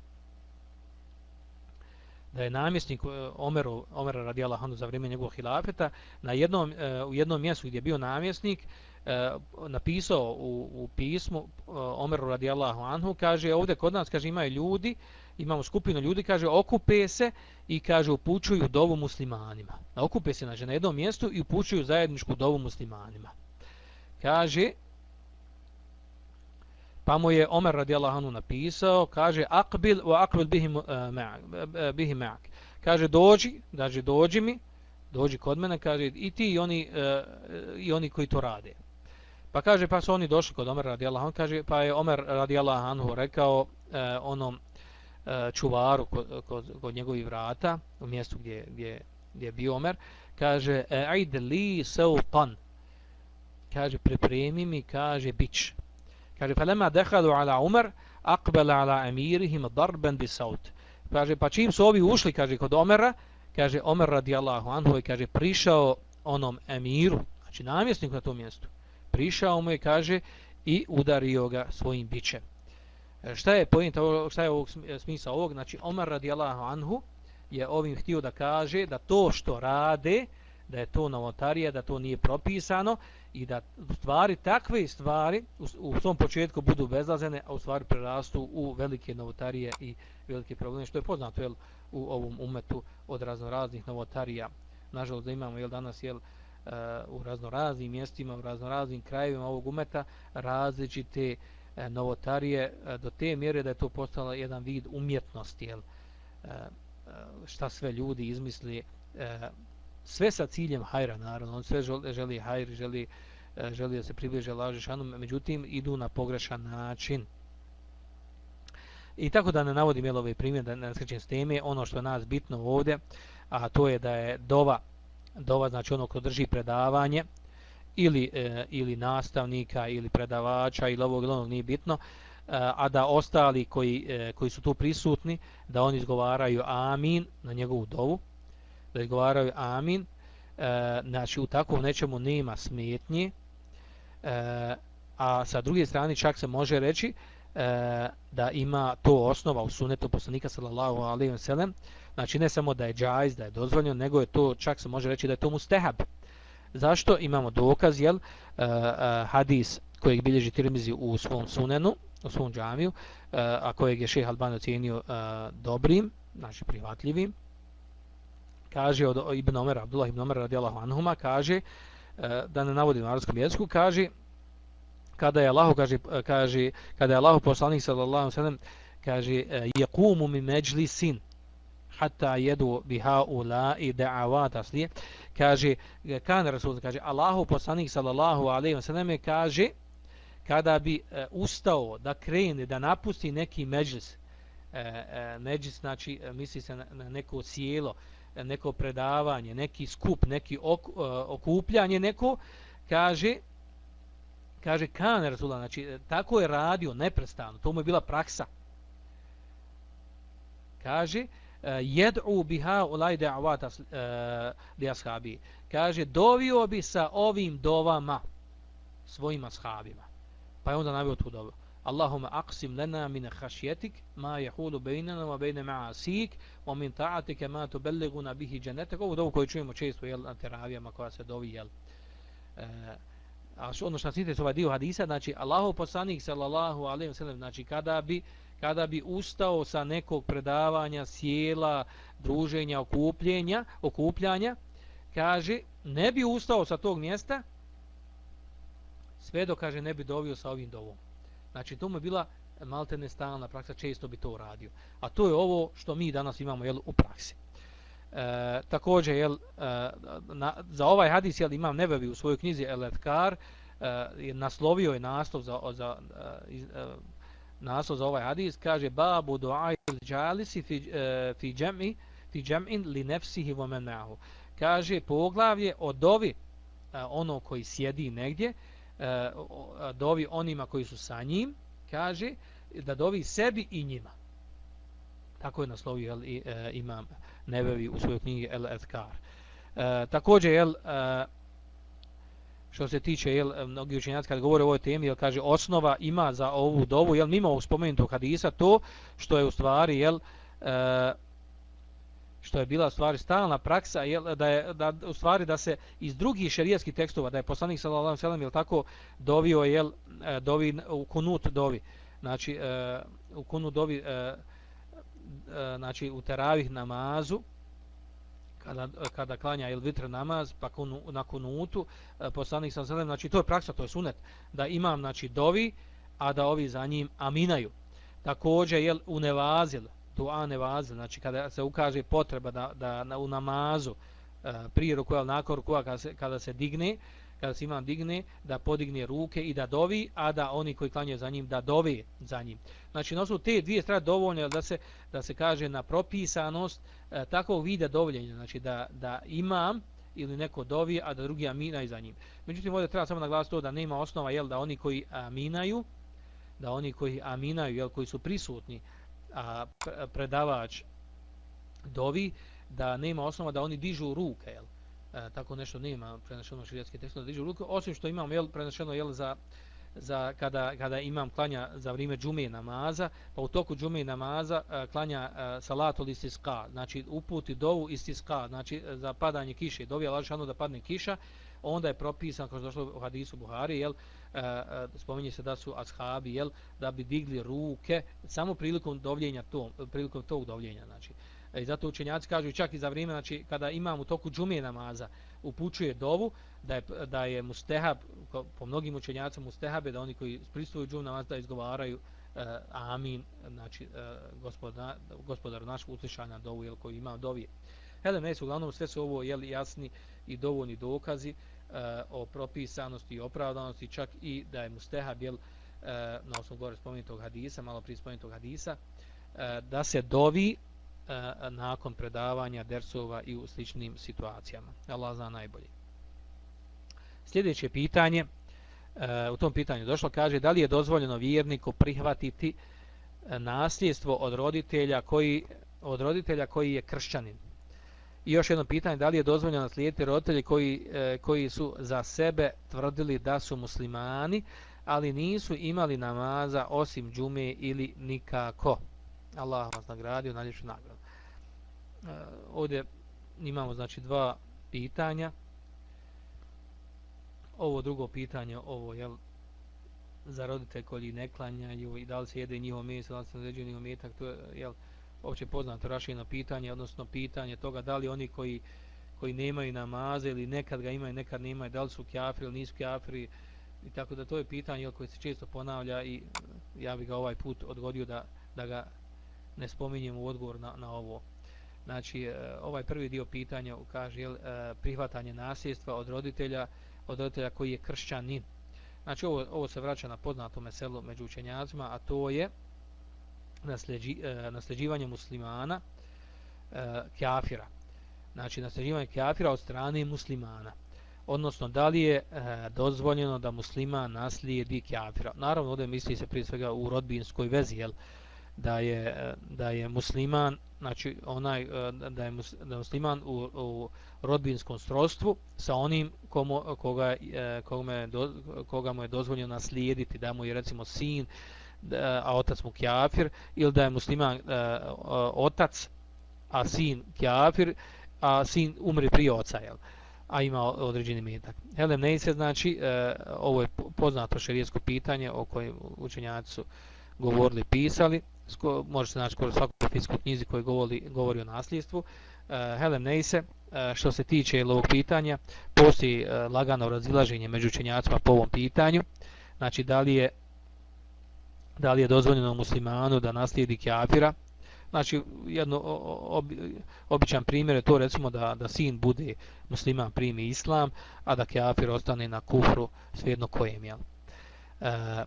da je namjesnik e, Omeru, Omera radijala Hanu za vrijeme njegovog hilafeta na jednom, eh, u jednom mjestu gdje je bio namjesnik eh, napisao u, u pismu Omeru radijallahu anhu, kaže ovdje kod nas kaže imaju ljudi, imamo skupinu ljudi, kaže okupe se i kaže upućuju dovu muslimanima. Okupe se znači, na jednom mjestu i upućuju zajedničku dovu muslimanima. Kaže, Pa mu je Omer radijallahu anhu napisao, kaže aqbil wa aqbil bihi uh, bihi ma'ak. Kaže dođi, daže dođi mi, dođi kod mene, kaže i ti i oni uh, i oni koji to rade. Pa kaže pa su oni došli kod Omer radijallahu anhu, kaže pa je Omer radijallahu anhu rekao uh, onom uh, čuvaru kod, kod, kod njegovih vrata u mjestu gdje gdje gdje je bio Omer, kaže aid li sultan. Kaže pripremi mi, kaže bić. Kaže, falema dehalu ala Umar, akbala ala emirihim darben bisaut. Kaže, pa čim su ovi ušli, kaže, kod Omera, kaže, Omer radijallahu anhu je, kaže, prišao onom emiru, znači namjesniku na tom mjestu, prišao mu je, kaže, i udario ga svojim bićem. E, šta je pojent, šta je ovog e, smisla ovog? Znači, Omer radijallahu anhu je ovim htio da kaže da to što rade, da je to novotarija, da to nije propisano i da stvari, takve stvari u, u svom početku budu bezlazene, a u stvari prerastu u velike novotarije i velike probleme, što je poznato jel, u ovom umetu od raznoraznih novotarija. Nažalost da imamo jel, danas jel, eh, u raznoraznim mjestima, u raznoraznim krajevima ovog umeta različite eh, novotarije eh, do te mjere da je to postala jedan vid umjetnosti. Jel, šta sve ljudi izmisli sve sa ciljem hajra naravno. On sve želi, želi hajr želi e, želi da se približe Lažešanu, međutim idu na pogrešan način. I tako da ne navodim jel ove primjer da ne skrećem s teme. Ono što je nas bitno ovdje a to je da je dova dova znači ono ko drži predavanje ili e, ili nastavnika ili predavača ili ovog ili onog nije bitno e, a da ostali koji, e, koji su tu prisutni da oni izgovaraju amin na njegovu dovu da izgovaraju amin, e, znači u takvom nečemu nema smetnje, e, a sa druge strane čak se može reći e, da ima to osnova u sunetu poslanika sallallahu alaihi wa sallam, znači ne samo da je džajz, da je dozvoljeno, nego je to, čak se može reći da je to mustehab. Zašto? Imamo dokaz, jel, e, e, hadis kojeg bilježi Tirmizi u svom sunenu, u svom džamiju, e, a kojeg je šeha Albano ocjenio e, dobrim, znači prihvatljivim, kaže od Ibn Omer, Abdullah Ibn Omer radijallahu anhuma, kaže, e, da ne navodim na arabskom jeziku, kaže, kada je Allah, kaže, e, kaže, kada je Allah poslanik sallallahu sallam, kaže, je kumu mi međli sin, hatta jedu biha ula i da'avat aslije kaže e, kan rasul kaže Allahu poslanik sallallahu alejhi ve selleme kaže kada bi e, ustao da krene da napusti neki međlis e, e, međlis znači misli se na, na neko sjelo neko predavanje neki skup neki ok, e, okupljanje neko kaže kaže kan rasul znači e, tako je radio neprestano to mu je bila praksa kaže e, jed'u biha ulaj da'wata li ashabi. Kaže, dovio bi sa ovim dovama svojim ashabima. Pa je onda navio tu dovu. Allahumma aqsim lana min khashyatik ma yahulu baynana wa bayna ma'asik wa min ta'atika ma tuballighuna bihi jannatak. Ovo dovu koju čujemo često jel, na teravijama koja se dovi jel. E, a što ono što se ovaj dio hadisa, znači Allahu poslanik sallallahu alejhi ve sellem, znači kada bi kada bi ustao sa nekog predavanja, sjela, druženja, okupljenja, okupljanja, kaže, ne bi ustao sa tog mjesta, sve do, kaže, ne bi dovio sa ovim dovom. Znači, to mu je bila maltene stalna praksa, često bi to uradio. A to je ovo što mi danas imamo jel, u praksi. E, također, jel, e, na, za ovaj hadis jel, imam nebevi u svojoj knjizi El Etkar, e, naslovio je naslov za, za e, e, naslov za ovaj hadis kaže babu du'a al-jalisi fi uh, fi jam'i fi jam'in li nafsihi wa man kaže poglavlje o dovi e, ono koji sjedi negdje e, dovi onima koji su sa njim kaže da dovi sebi i njima. Tako je naslovio uh, imam Nebevi u svojoj knjigi El Azkar E, također jel e, što se tiče jel mnogi učenjaci kad govore o ovoj temi jel kaže osnova ima za ovu dovu jel mimo ovog spomenutog hadisa to što je u stvari jel e, što je bila stvari stalna praksa jel da je da u stvari da se iz drugih šerijatskih tekstova da je poslanik sallallahu alejhi ve sellem jel tako dovio jel e, dovi u kunut dovi. Znači e, u kunut dovi e, znači u teravih namazu kada, kada klanja il vitr namaz pa kunu, na kunutu e, poslanik sa zelem znači to je praksa to je sunet da imam znači dovi a da ovi za njim aminaju. Također je u nevazil dua nevazil znači kada se ukaže potreba da, da na, u namazu e, prije ruku ili nakon ruku kada se, kada se digne kada se imam digne da podigne ruke i da dovi a da oni koji klanjaju za njim da dovi za njim znači na te dvije strane dovoljne da se da se kaže na propisanost e, takvog vida dovoljenja, znači da, da imam ili neko dovi, a da drugi amina za njim. Međutim, ovdje treba samo naglasiti to da nema osnova, jel, da oni koji aminaju, da oni koji aminaju, jel, koji su prisutni, a predavač dovi, da nema osnova da oni dižu ruke, jel. E, tako nešto nema prenašeno širijatski tekst da dižu ruke, osim što imam jel, prenašeno jel, za za kada, kada imam klanja za vrijeme džume namaza, pa u toku džume namaza uh, klanja e, uh, salatu istisqa, znači uputi dovu istiska, znači e, za padanje kiše, dovi Allah da padne kiša, onda je propisan, kao što došlo u hadisu Buhari, jel, uh, E, e, spominje se da su ashabi, jel, da bi digli ruke samo prilikom dovljenja tom, prilikom tog dovljenja, znači. E, I zato učenjaci kažu čak i za vrijeme, znači kada imam u toku džumije namaza, upućuje dovu, da je, da je mustehab, po mnogim učenjacima mustehabe, da oni koji pristuju džum namaz da izgovaraju uh, amin, znači uh, gospodar, gospodar naš uslišanja dovu, jel, koji ima dovije. Hele, ne su, uglavnom sve su ovo jel, jasni i dovoljni dokazi Eh, o propisanosti i opravdanosti, čak i da je mustehab, jel, eh, na osnovu gore spomenutog hadisa, malo prije spomenutog hadisa, eh, da se dovi nakon predavanja dersova i u sličnim situacijama. Allah zna najbolje. Sljedeće pitanje, u tom pitanju došlo, kaže da li je dozvoljeno vjerniku prihvatiti nasljedstvo od roditelja koji od roditelja koji je kršćanin. I još jedno pitanje, da li je dozvoljeno naslijediti roditelji koji, e, koji su za sebe tvrdili da su muslimani, ali nisu imali namaza osim džume ili nikako. Allah vas nagradio, najljepšu nagradu. E, ovdje imamo znači dva pitanja. Ovo drugo pitanje, ovo je za roditelje koji ne klanjaju i da li se jede njihovo mjesto, da li se naređuje njihovo metak, to je jel, opće poznato rašino pitanje, odnosno pitanje toga da li oni koji, koji nemaju namaze ili nekad ga imaju, nekad nemaju, da li su kjafri ili nisu kjafri, i tako da to je pitanje jel, koje se često ponavlja i ja bih ga ovaj put odgodio da, da ga ne spominjem u odgovor na, na ovo. Znači, e, ovaj prvi dio pitanja kaže jel, e, prihvatanje nasljedstva od roditelja, od roditelja koji je kršćanin. Znači, ovo, ovo se vraća na poznato meselo među učenjacima, a to je nasljeđi, e, nasljeđivanje muslimana e, kafira. Znači, nasljeđivanje kafira od strane muslimana. Odnosno, da li je e, dozvoljeno da muslima naslijedi kafira. Naravno, ovdje misli se prije svega u rodbinskoj vezi, jel? da je e, da je musliman znači onaj e, da je musliman u, u rodbinskom srodstvu sa onim komu, koga e, koga do, koga mu je dozvoljeno naslijediti da mu je recimo sin a otac mu kjafir, ili da je musliman e, otac a sin kafir a sin umri prije oca jel a ima određeni metak. Helem Neise, znači, znači ovo je poznato šerijetsko pitanje o kojem učenjaci su govorili, pisali sko, može se naći skoro svaku fiziku knjizi koji govori, govori o nasljedstvu. E, Helem Neise, e, što se tiče ovog pitanja, postoji e, lagano razilaženje među učenjacima po ovom pitanju. Znači, da li je, da li je dozvoljeno muslimanu da naslijedi kafira? Znači, jedno ob, običan primjer je to recimo da, da sin bude musliman primi islam, a da kafir ostane na kufru svejedno kojem. Jel? E,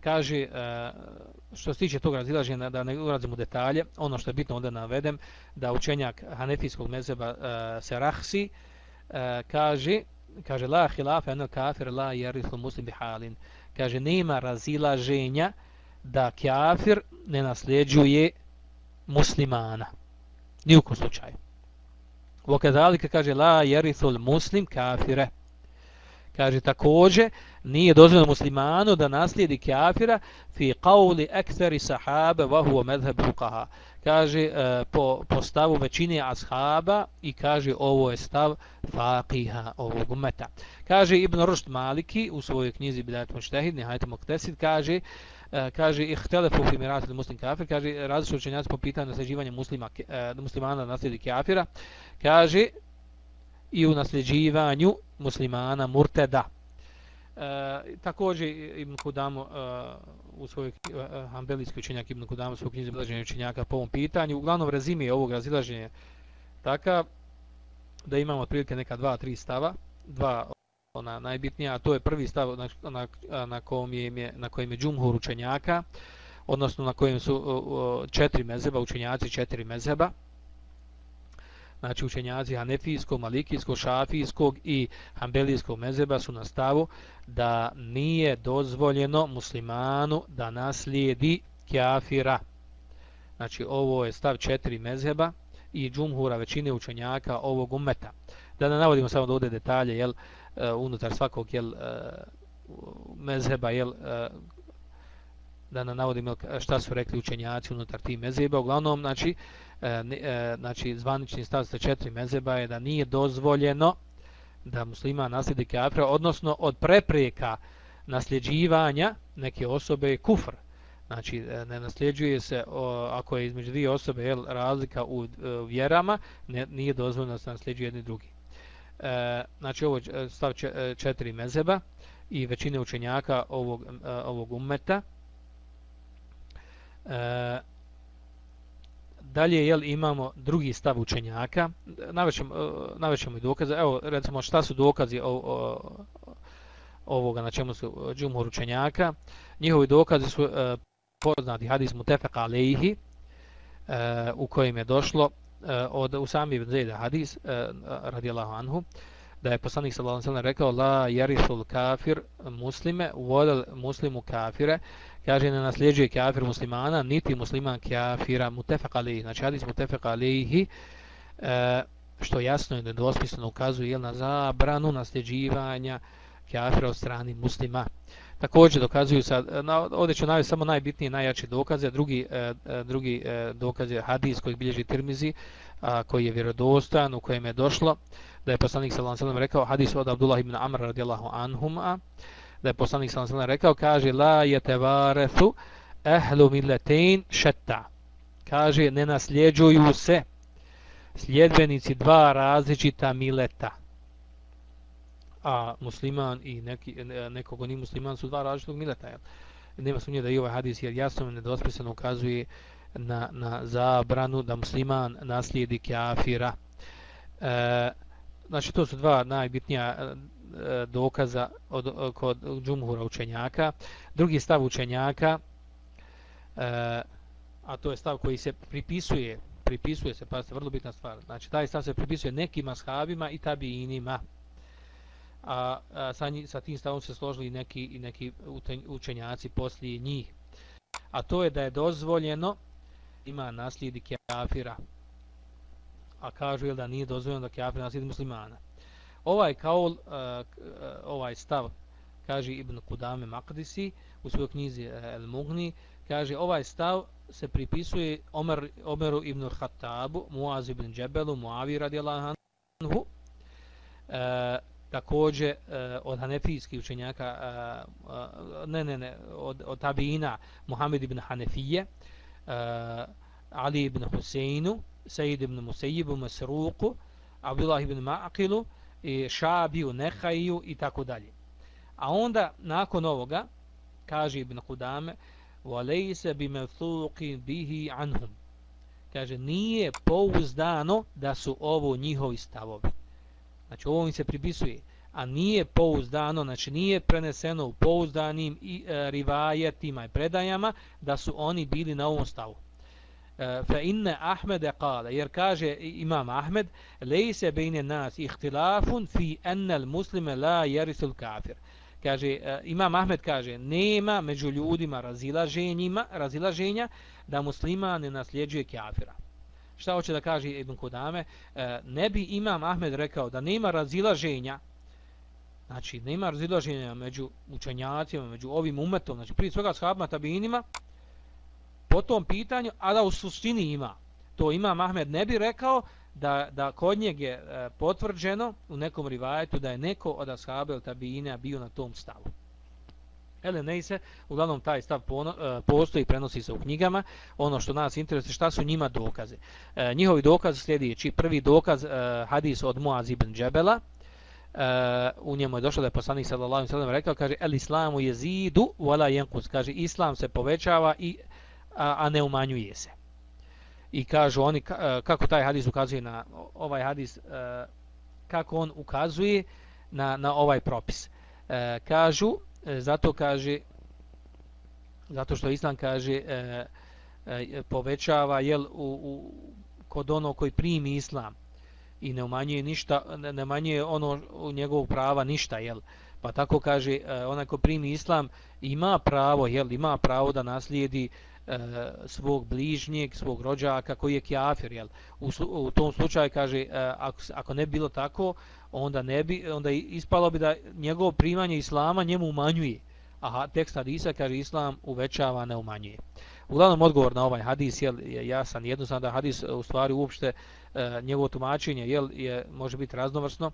kaže e, što se tiče tog razilaženja da ne ulazimo u detalje ono što je bitno onda navedem da učenjak hanefijskog mezeba e, Serahsi e, kaže kaže la khilaf an kafir la yarithu muslim bihalin. Kaže nema razilaženja da kafir ne nasljeđuje muslimana. Ni u kom slučaju. Vokadalika kaže la yarithu muslim kafire. Kaže takođe nije dozvoljeno muslimanu da naslijedi kafira fi qawli akthari sahaba wa huwa madhhab fuqaha kaže e, po, po stavu većine ashaba i kaže ovo je stav faqiha ovog umeta kaže Ibn Rushd Maliki u svojoj knjizi Bidat Mujtahid nihayat Moktesid, kaže uh, kaže ihtelefu fi mirat muslim kafir kaže različiti učenjaci po pitanju nasljeđivanja muslima e, muslimana da naslijedi kafira kaže i u nasljeđivanju muslimana murteda. E, također Ibn Kudamo e, u svojoj e, hambelijski učenjak Ibn Kudama, svoj knjizi razilaženja učenjaka po ovom pitanju. Uglavnom rezime ovog razilaženja taka da imamo otprilike neka dva, tri stava, dva ona najbitnija, a to je prvi stav na, na, na, kojem, je, na kojem je džumhur učenjaka, odnosno na kojem su četiri mezeba, učenjaci četiri mezeba, znači učenjaci Hanefijskog, Malikijskog, Šafijskog i Hanbelijskog mezeba su na stavu da nije dozvoljeno muslimanu da naslijedi kjafira. Znači ovo je stav četiri mezeba i džumhura većine učenjaka ovog umeta. Da ne navodimo samo da ovdje detalje jel, e, unutar svakog jel, e, mezheba jel, e, da ne navodim jel, šta su rekli učenjaci unutar tih mezheba. Uglavnom, znači, E, e, znači zvanični stav sa četiri mezeba je da nije dozvoljeno da muslima naslijedi kafira, odnosno od prepreka nasljeđivanja neke osobe je kufr. Znači e, ne nasljeđuje se o, ako je između dvije osobe jel, razlika u, e, u vjerama, ne, nije dozvoljeno da se nasljeđuje jedni drugi. E, znači ovo e, stav četiri mezeba i većine učenjaka ovog, ovog ummeta. E, dalje jel imamo drugi stav učenjaka. Navećemo e, navećemo i dokaze. Evo recimo šta su dokazi o, o, ovoga na čemu su e, džumhur učenjaka? Njihovi dokazi su e, poznati hadis mutafaq alejhi e, u kojem je došlo e, od Usami ibn Zaid hadis e, radijallahu anhu da je poslanik sallallahu alejhi ve sellem rekao la yarisul kafir muslime wal muslimu kafire kaže ne nasljeđuje kafir muslimana, niti musliman kafira mutefak alihi. Znači hadis mutefak alihi, e, što jasno i nedvosmisleno ukazuje jel, na zabranu nasljeđivanja kafira od strani muslima. Također dokazuju sad, e, na, ovdje ću navesti samo najbitnije, najjače dokaze, drugi, e, e, drugi e, dokaz je hadis koji bilježi Tirmizi, a, koji je vjerodostan, u kojem je došlo, da je poslanik sallallahu alejhi ve sellem rekao hadis od Abdullah ibn Amr radijallahu anhuma, da je poslanik sam sam rekao, kaže la yatawarathu ahlu millatain shatta. Kaže ne nasljeđuju se sljedbenici dva različita mileta. A musliman i neki nekog ni musliman su dva različitog mileta. Jel? Nema sumnje da i ovaj hadis jer jasno nedospisano ukazuje na, na zabranu da musliman naslijedi kafira. E, znači to su dva najbitnija e, e, dokaza od, kod džumhura učenjaka. Drugi stav učenjaka, e, a to je stav koji se pripisuje, pripisuje se, pa je vrlo bitna stvar, znači taj stav se pripisuje nekim ashabima i tabiinima. a, a sa, sa tim stavom se složili neki, i neki učenjaci poslije njih. A to je da je dozvoljeno ima naslijedi kafira. A kažu je da nije dozvoljeno da kafir naslijedi muslimana. Ovaj kao uh, eh, eh, ovaj stav, kaže Ibn Kudame Makdisi u svojoj knjizi eh, El Mugni, kaže ovaj stav se pripisuje Omer, Omeru ibn Khattabu, Muaz ibn Džebelu, Muavi radijallahu anhu, e, također e, od hanefijskih učenjaka, e, ne, ne, ne, od, od tabina Muhammed ibn Hanefije, e, Ali ibn Huseinu, Sejid ibn Musejibu, Masruku, Abdullah ibn Ma'akilu, i Šabiju, Nehaju i tako dalje. A onda, nakon ovoga, kaže Ibn Kudame, وَلَيْسَ بِمَثُوقٍ بِهِ عَنْهُمْ Kaže, nije pouzdano da su ovo njihovi stavovi. Znači, ovo im se pripisuje. A nije pouzdano, znači nije preneseno u pouzdanim i, e, rivajetima i predajama da su oni bili na ovom stavu. Eh, fa inna Ahmed qala jer kaže imam Ahmed lejse bejne nas ihtilafun fi anna al muslime la yarisul kafir kaže eh, imam Ahmed kaže nema među ljudima razilaženjima razilaženja da musliman ne nasljeđuje kafira. Šta hoće da kaže Ibn Kudame? Eh, ne bi imam Ahmed rekao da nema razilaženja znači nema razilaženja među učenjacima među ovim umetom znači prije svega sahabima tabinima po tom pitanju, a da u suštini ima. To ima Mahmed ne bi rekao da, da kod njeg je e, potvrđeno u nekom rivajetu da je neko od Ashabel ili tabine bio na tom stavu. Ele ne se, uglavnom taj stav pono, e, postoji i prenosi se u knjigama. Ono što nas interesuje, šta su njima dokaze? E, njihovi dokazi sljedeći. Prvi dokaz, e, hadis od Muaz ibn Džebela. E, u njemu je došlo da je poslanik sallallahu alejhi ve sellem rekao kaže el islamu jezidu wala yanqus kaže islam se povećava i a, a ne umanjuje se. I kažu oni kako taj hadis ukazuje na ovaj hadis, kako on ukazuje na, na ovaj propis. Kažu, e, zato kaže, zato što Islam kaže, e, e, povećava jel, u, u, kod ono koji primi Islam i ne umanjuje ništa, ne umanjuje ono u njegovog prava ništa, jel? Pa tako kaže, onaj ko primi Islam ima pravo, jel, ima pravo da naslijedi e, svog bližnjeg, svog rođaka koji je kjafir, jel? U, u tom slučaju kaže, e, ako, ako ne bilo tako, onda ne bi, onda ispalo bi da njegovo primanje islama njemu umanjuje. A tekst hadisa kaže islam uvećava, ne umanjuje. Uglavnom odgovor na ovaj hadis jel, je jasan, jednostavno da hadis eh, u stvari uopšte e, njegovo tumačenje jel, je, može biti raznovrsno.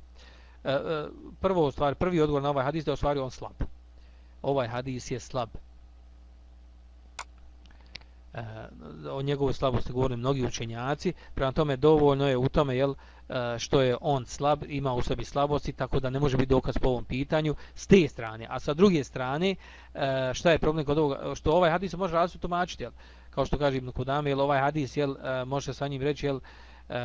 E, e, prvo u stvari, prvi odgovor na ovaj hadis da je u stvari on slab. Ovaj hadis je slab. Eh, o njegovoj slabosti govorili mnogi učenjaci, prema tome dovoljno je u tome jel, eh, što je on slab, ima u sebi slabosti, tako da ne može biti dokaz po ovom pitanju s te strane. A sa druge strane, eh, šta je problem kod ovoga, što ovaj hadis može različito tumačiti, jel, kao što kaže Ibn Kudame, jel, ovaj hadis jel, eh, može sa njim reći jel,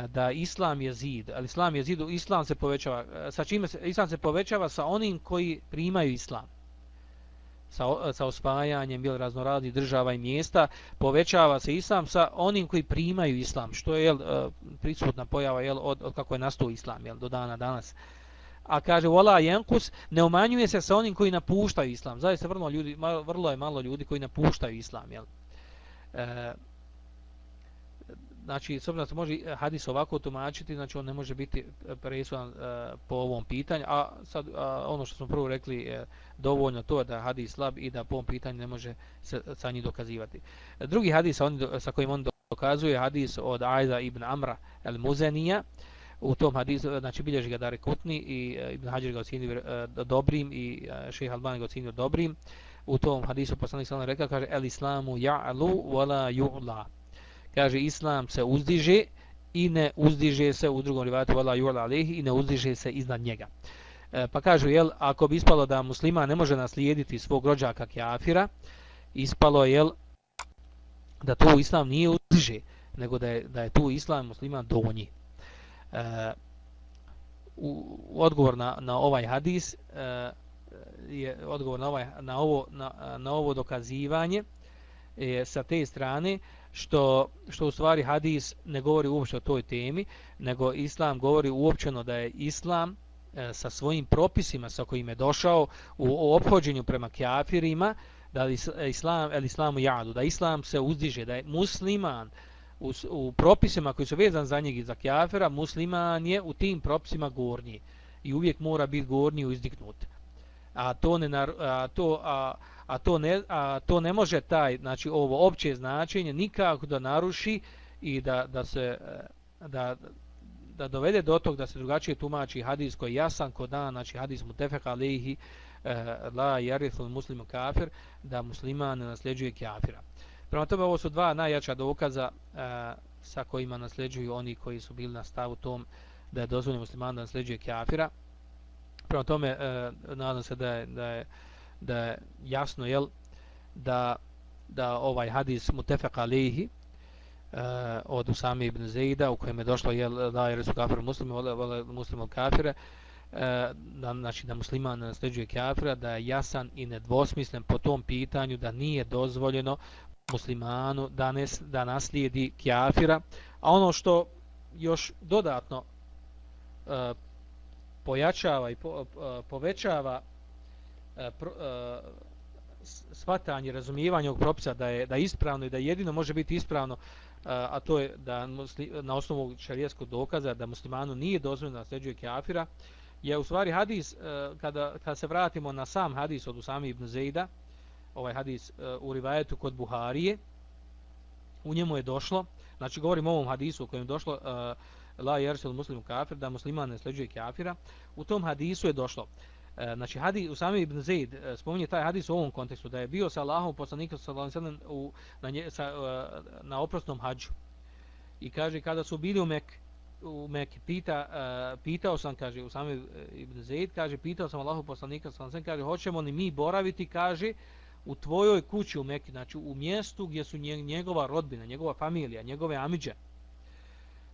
da islam je zid, ali islam je zid, islam se povećava, sa čime se, islam se povećava sa onim koji primaju islam sa, sa osvajanjem bil raznoradi država i mjesta, povećava se islam sa onim koji primaju islam, što je jel, e, prisutna pojava jel, od, od kako je nastao islam jel, do dana danas. A kaže, vola jenkus, ne umanjuje se sa onim koji napuštaju islam. Zaista vrlo, ljudi, vrlo je malo ljudi koji napuštaju islam. Jel. E, znači, s obzirom se može eh, hadis ovako tumačiti, znači on ne može biti eh, presudan e, eh, po ovom pitanju, a sad a, ono što smo prvo rekli je dovoljno to da hadis slab i da po ovom pitanju ne može se sa njim dokazivati. Drugi hadis on, sa kojim on dokazuje hadis od Ajza ibn Amra el Muzenija, u tom hadisu, znači bilježi ga Dare Kutni i e, Ibn Hađer ga ocjenio e, dobrim i e, Šeha Albani ga ocjenio dobrim. U tom hadisu poslanik sallam rekao, kaže, el islamu ja'lu wala ju'la kaže islam se uzdiže i ne uzdiže se u drugom rivatu wala yu'la alihi i ne uzdiže se iznad njega. E, pa kažu jel ako bi ispalo da muslima ne može naslijediti svog rođaka kjafira, ispalo jel da to islam nije uzdiže, nego da je, da je tu islam musliman donji. E, u, u odgovor na, na ovaj hadis e, je odgovor na, ovaj, na, ovo, na, na ovo dokazivanje e, sa te strane što, što u stvari hadis ne govori uopšte o toj temi, nego islam govori uopćeno da je islam e, sa svojim propisima sa kojim je došao u, u obhođenju prema kjafirima, da islam, el islamu jadu, da islam se uzdiže, da je musliman u, u propisima koji su vezani za njeg i za kjafira, musliman je u tim propisima gornji i uvijek mora biti gornji uzdiknut. A to ne, a to, a, a to ne, a to ne može taj, znači ovo opće značenje nikako da naruši i da, da se e, da, da dovede do tog da se drugačije tumači hadis koji je jasan kod dan, znači hadis mutefek alihi eh, la jarithul muslimu kafir, da musliman ne nasljeđuje kafira. Prema tome ovo su dva najjača dokaza eh, sa kojima nasljeđuju oni koji su bili na stavu tom da je dozvoljeno musliman da nasljeđuje kafira. Prema tome eh, nadam se da je, da je da je jasno jel da da ovaj hadis mutefek alihi uh, e, od Usami ibn Zejda u kojem je došlo jel da je su kafir muslim vole muslim od kafire uh, da, znači da musliman nasljeđuje kafira da je jasan i nedvosmislen po tom pitanju da nije dozvoljeno muslimanu da, nes, da naslijedi kafira. A ono što još dodatno uh, pojačava i po, uh, povećava E, pro, uh, shvatanje, razumijevanje ovog propisa da je, da je ispravno i da jedino može biti ispravno, uh, a to je da musli, na osnovu šarijeskog dokaza da muslimanu nije dozvoljeno da kafira, je u stvari hadis, kada, kada se vratimo na sam hadis od Usami ibn Zejda, ovaj hadis u rivajetu kod Buharije, u njemu je došlo, znači govorim o ovom hadisu u kojem je došlo uh, la jersel muslimu kafir, da musliman ne sleđuje kafira, u tom hadisu je došlo, E, znači hadis Usame ibn Zaid e, spominje taj hadis u ovom kontekstu da je bio sa Allahom poslanikom sallallahu alejhi u na nje, sa, e, na oprosnom hadžu. I kaže kada su bili u Mek u Mek pita pitao sam kaže Usame ibn Zaid kaže pitao sam Allahu poslanika sallallahu alejhi kaže hoćemo li mi boraviti kaže u tvojoj kući u Mekki znači u mjestu gdje su njegova rodbina, njegova familija, njegove amidže.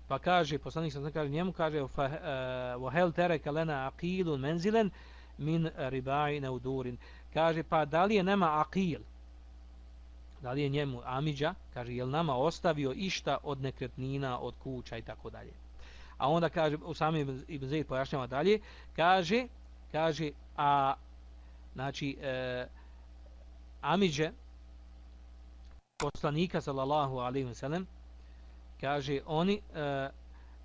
Pa kaže poslanik sallallahu kaže njemu kaže wa hal taraka lana aqilun manzilan min ribai neudurin. Kaže, pa da li je nema akil? Da li je njemu amidža? Kaže, je nama ostavio išta od nekretnina, od kuća i tako dalje. A onda kaže, u samim Ibn Zaid pojašnjava dalje, kaže, kaže, a, znači, e, amidže, poslanika, sallallahu alaihi wa sallam, kaže, oni, e,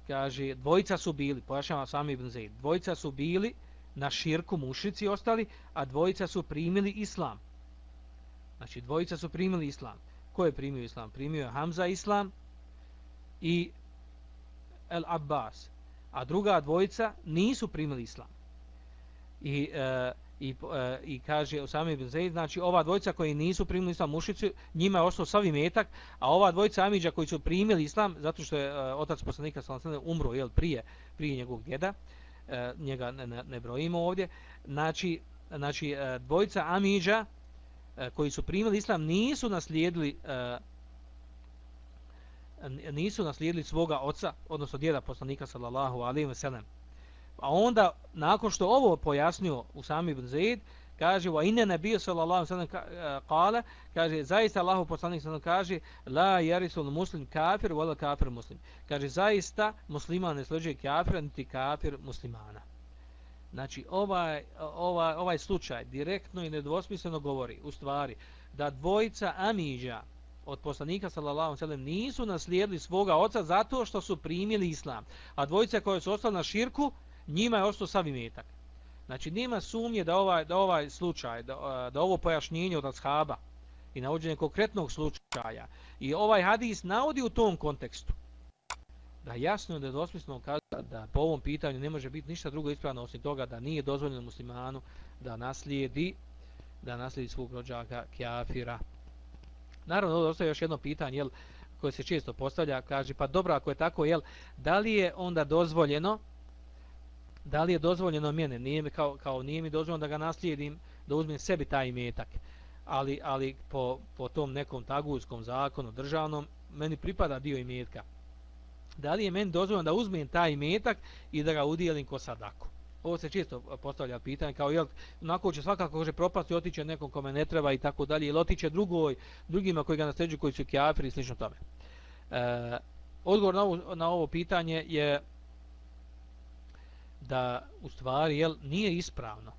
kaže, dvojica su bili, pojašnjava sami Ibn Zaid, dvojica su bili, na širku mušici ostali, a dvojica su primili islam. Znači, dvojica su primili islam. Ko je primio islam? Primio je Hamza islam i El Abbas. A druga dvojica nisu primili islam. I, e, i, e, i kaže Osama ibn Zaid, znači ova dvojica koji nisu primili islam mušici, njima je ostao savi metak, a ova dvojica Amidža koji su primili islam, zato što je e, otac poslanika umro jel, prije, prije njegovog djeda, e, E, njega ne, ne, brojimo ovdje. Znači, znači e, dvojica Amidža e, koji su primili islam nisu naslijedili e, nisu naslijedili svoga oca, odnosno djeda poslanika sallallahu alaihi ve sellem. A onda nakon što ovo pojasnio u sami ibn Zaid, kaže wa inna nabiy sallallahu alejhi wasallam kale kaže zaista Allahu poslanik sallallahu kaže la yarisul muslim kafir wala kafir muslim. Kaže zaista musliman ne slaže kafira niti kafir muslimana. Znači ovaj ovaj ovaj slučaj direktno i nedvosmisleno govori u stvari da dvojica amidža od poslanika sallallahu alejhi ve nisu naslijedili svoga oca zato što su primili islam a dvojica koja su ostala na širku njima je ostao sav imetak. Znači, nema sumnje da ovaj, da ovaj slučaj, da, da ovo pojašnjenje od ashaba i navođenje konkretnog slučaja i ovaj hadis navodi u tom kontekstu da jasno da je dosmisno kaza da po ovom pitanju ne može biti ništa drugo ispravno osim toga da nije dozvoljeno muslimanu da naslijedi da naslijedi svog rođaka kjafira. Naravno, ovdje ostaje još jedno pitanje jel, koje se često postavlja. Kaže, pa dobro, ako je tako, jel, da li je onda dozvoljeno da li je dozvoljeno mene, nije mi kao, kao nije mi dozvoljeno da ga naslijedim, da uzmem sebi taj imetak. ali, ali po, po tom nekom tagujskom zakonu državnom, meni pripada dio imetka. Da li je meni dozvoljeno da uzmem taj imetak i da ga udijelim ko sadaku? Ovo se često postavlja pitanje, kao jel, onako će svakako može propasti, otiće nekom kome ne treba i tako dalje, ili otiće drugoj, drugima koji ga nasljeđuju, koji su kjafiri i slično tome. E, odgovor na ovo, na ovo pitanje je da u stvari jel, nije ispravno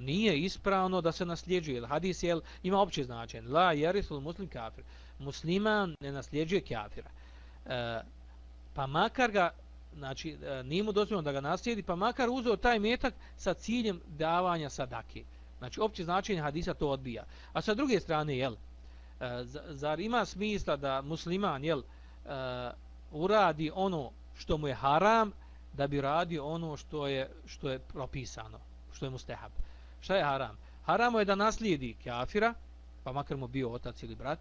nije ispravno da se nasljeđuje. Hadis jel, ima opće značenje. La jarisul muslim kafir. Musliman ne nasljeđuje kafira. E, pa makar ga, znači, e, nije mu dozvoljeno da ga naslijedi, pa makar uzeo taj metak sa ciljem davanja sadake. Znači, opće značenje hadisa to odbija. A sa druge strane, jel, e, zar ima smisla da musliman, jel, e, uradi ono što mu je haram, da bi radio ono što je, što je propisano, što je mustehab. Šta je haram? Haramo je da naslijedi kafira, pa makar mu bio otac ili brat,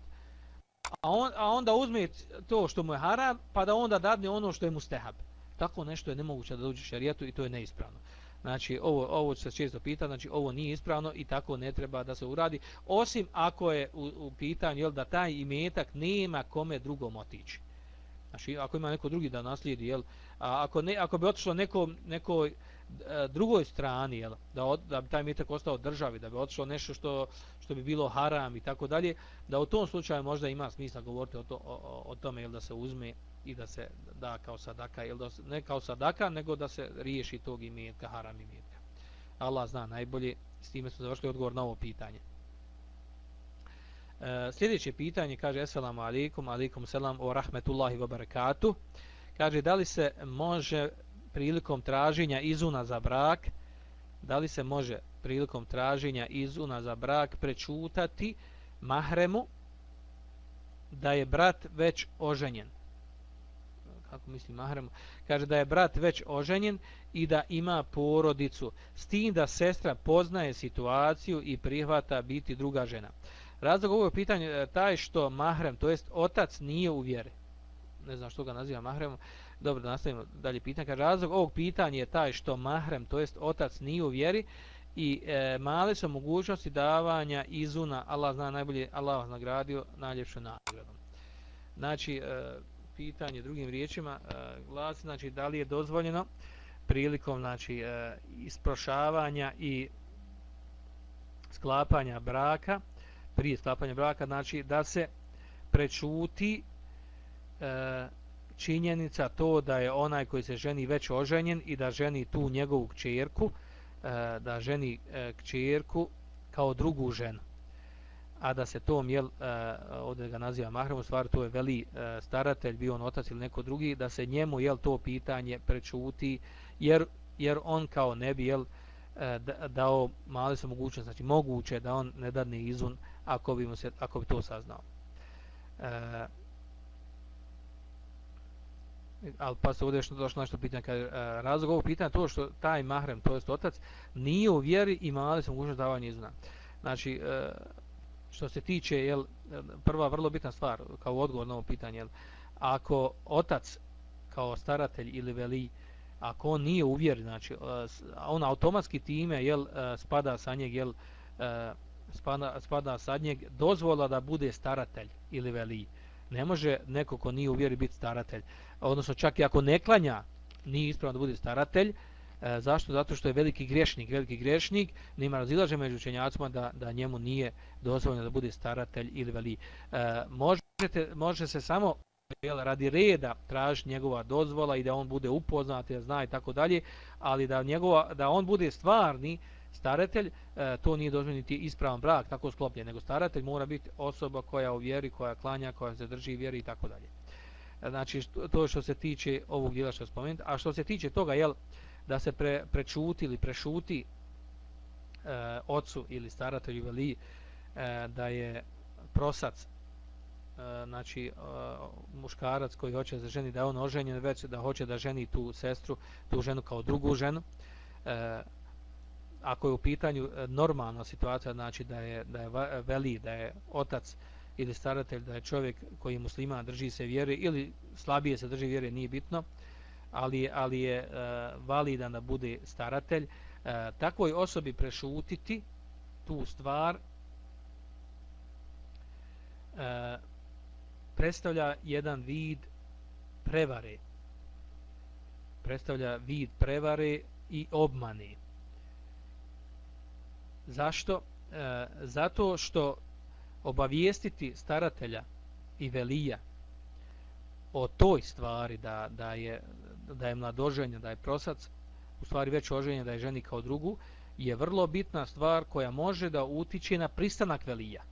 a, on, a onda uzme to što mu je haram, pa da onda dadne ono što je mu stehab. Tako nešto je nemoguće da dođe šarijetu i to je neispravno. Znači, ovo, ovo se često pita, znači ovo nije ispravno i tako ne treba da se uradi, osim ako je u, u pitanju jel, da taj imetak nema kome drugom otići. Znači, ako ima neko drugi da naslijedi, jel, a ako, ne, ako bi otišlo neko, nekoj E, drugoj strani jel, da, od, da bi taj metak ostao državi, da bi otišlo nešto što, što bi bilo haram i tako dalje, da u tom slučaju možda ima smisla govoriti o, to, o, o tome jel, da se uzme i da se da kao sadaka, jel, da ne kao sadaka, nego da se riješi tog imetka, haram imetka. Allah zna najbolje, s time smo završili odgovor na ovo pitanje. E, sljedeće pitanje kaže Assalamu alaikum, alaikum selam o rahmetullahi wa barakatuh. Kaže da li se može prilikom traženja izuna za brak, da li se može prilikom traženja izuna za brak prečutati mahremu da je brat već oženjen. Kako misli mahremu? Kaže da je brat već oženjen i da ima porodicu. S tim da sestra poznaje situaciju i prihvata biti druga žena. Razlog ovog pitanja je taj što mahrem, to jest otac, nije u vjeri. Ne znam što ga naziva mahremom. Dobro, da nastavimo dalje pitanje. Kaže, razlog ovog pitanja je taj što mahrem, to jest otac, nije u vjeri i e, male su mogućnosti davanja izuna. Allah zna najbolje, Allah vas nagradio najljepšom nagradom. Znači, e, pitanje drugim riječima e, glasi, znači, da li je dozvoljeno prilikom znači, e, isprošavanja i sklapanja braka, prije sklapanja braka, znači, da se prečuti e, činjenica to da je onaj koji se ženi već oženjen i da ženi tu njegovu kćerku, e, da ženi e, kćerku kao drugu ženu. A da se tom, jel, e, ovdje ga naziva mahram, u stvari to je veli e, staratelj, bio on otac ili neko drugi, da se njemu, jel, to pitanje prečuti, jer, jer on kao ne bi, jel, e, dao male su mogućnosti, znači moguće da on ne dadne izun ako bi, mu se, ako bi to saznao. E, ali pa se ovdje što došlo nešto pitanje kaže e, razlog ovog pitanja to što taj mahrem to jest otac nije u vjeri i mali se mogućnost davanja izna znači e, što se tiče jel prva vrlo bitna stvar kao odgovor na ovo pitanje jel ako otac kao staratelj ili veli ako on nije u vjeri znači e, on automatski time jel e, spada sa njeg jel spada, spada sad njeg dozvola da bude staratelj ili veli ne može neko ko nije u vjeri biti staratelj odnosno čak i ako ne klanja, nije ispravno da bude staratelj. E, zašto? Zato što je veliki grešnik, veliki grešnik, nema razilaže među učenjacima da, da njemu nije dozvoljeno da bude staratelj ili veli. E, možete, može se samo jel, radi reda traži njegova dozvola i da on bude upoznat, ja zna i tako dalje, ali da, njegova, da on bude stvarni staratelj, e, to nije dozvoljeno niti ispravan brak, tako sklopljen, nego staratelj mora biti osoba koja u vjeri, koja klanja, koja se drži vjeri i tako dalje. E, znači to što se tiče ovog dijela što spomenuti, a što se tiče toga jel, da se pre, prečuti ili prešuti e, ocu ili staratelju veli e, da je prosac e, znači e, muškarac koji hoće da ženi da je on oženjen već da hoće da ženi tu sestru tu ženu kao drugu ženu ako je u pitanju e, normalna situacija znači da je, da je veli da je otac ili staratelj da je čovjek koji je muslima drži se vjere ili slabije se drži vjere nije bitno ali, ali je e, validan da bude staratelj. E, takvoj osobi prešutiti tu stvar e, predstavlja jedan vid prevare. Predstavlja vid prevare i obmane zašto? E, zato što obavijestiti staratelja i velija o toj stvari da, da, je, da je mladoženja, da je prosac u stvari već oženja da je ženi kao drugu je vrlo bitna stvar koja može da utiče na pristanak velija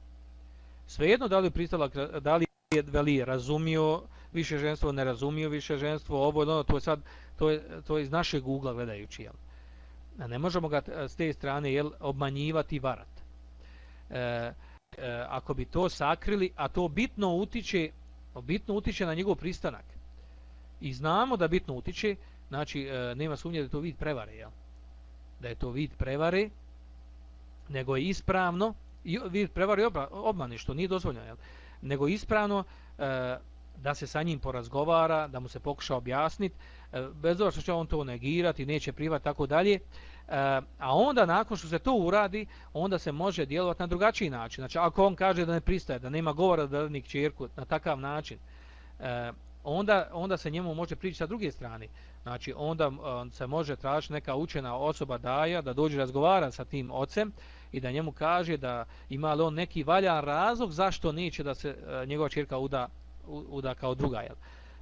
svejedno da li, pristalak, da li je velije razumio više ženstvo, ne razumio više ženstvo ovo, ono, to je sad to je, to je iz našeg ugla gledajući jel? Ne možemo ga e, s te strane jel, obmanjivati i varati. e, e, ako bi to sakrili a to bitno utiče bitno utiče na njegov pristanak i znamo da bitno utiče znači e, nema sumnje da je to vid prevare jel? da je to vid prevare nego je ispravno i vid prevare obmane što nije dozvoljeno jel? nego ispravno e, da se sa njim porazgovara da mu se pokuša objasniti E, bez obzira što će on to negirati neće privati tako dalje e, a onda nakon što se to uradi onda se može djelovati na drugačiji način znači ako on kaže da ne pristaje da nema govora da da čerku na takav način e, onda, onda se njemu može prići sa druge strane. Znači, onda se može tražiti neka učena osoba daja da dođe razgovara sa tim ocem i da njemu kaže da ima li on neki valjan razlog zašto neće da se njegova čirka uda, uda kao druga. Jel?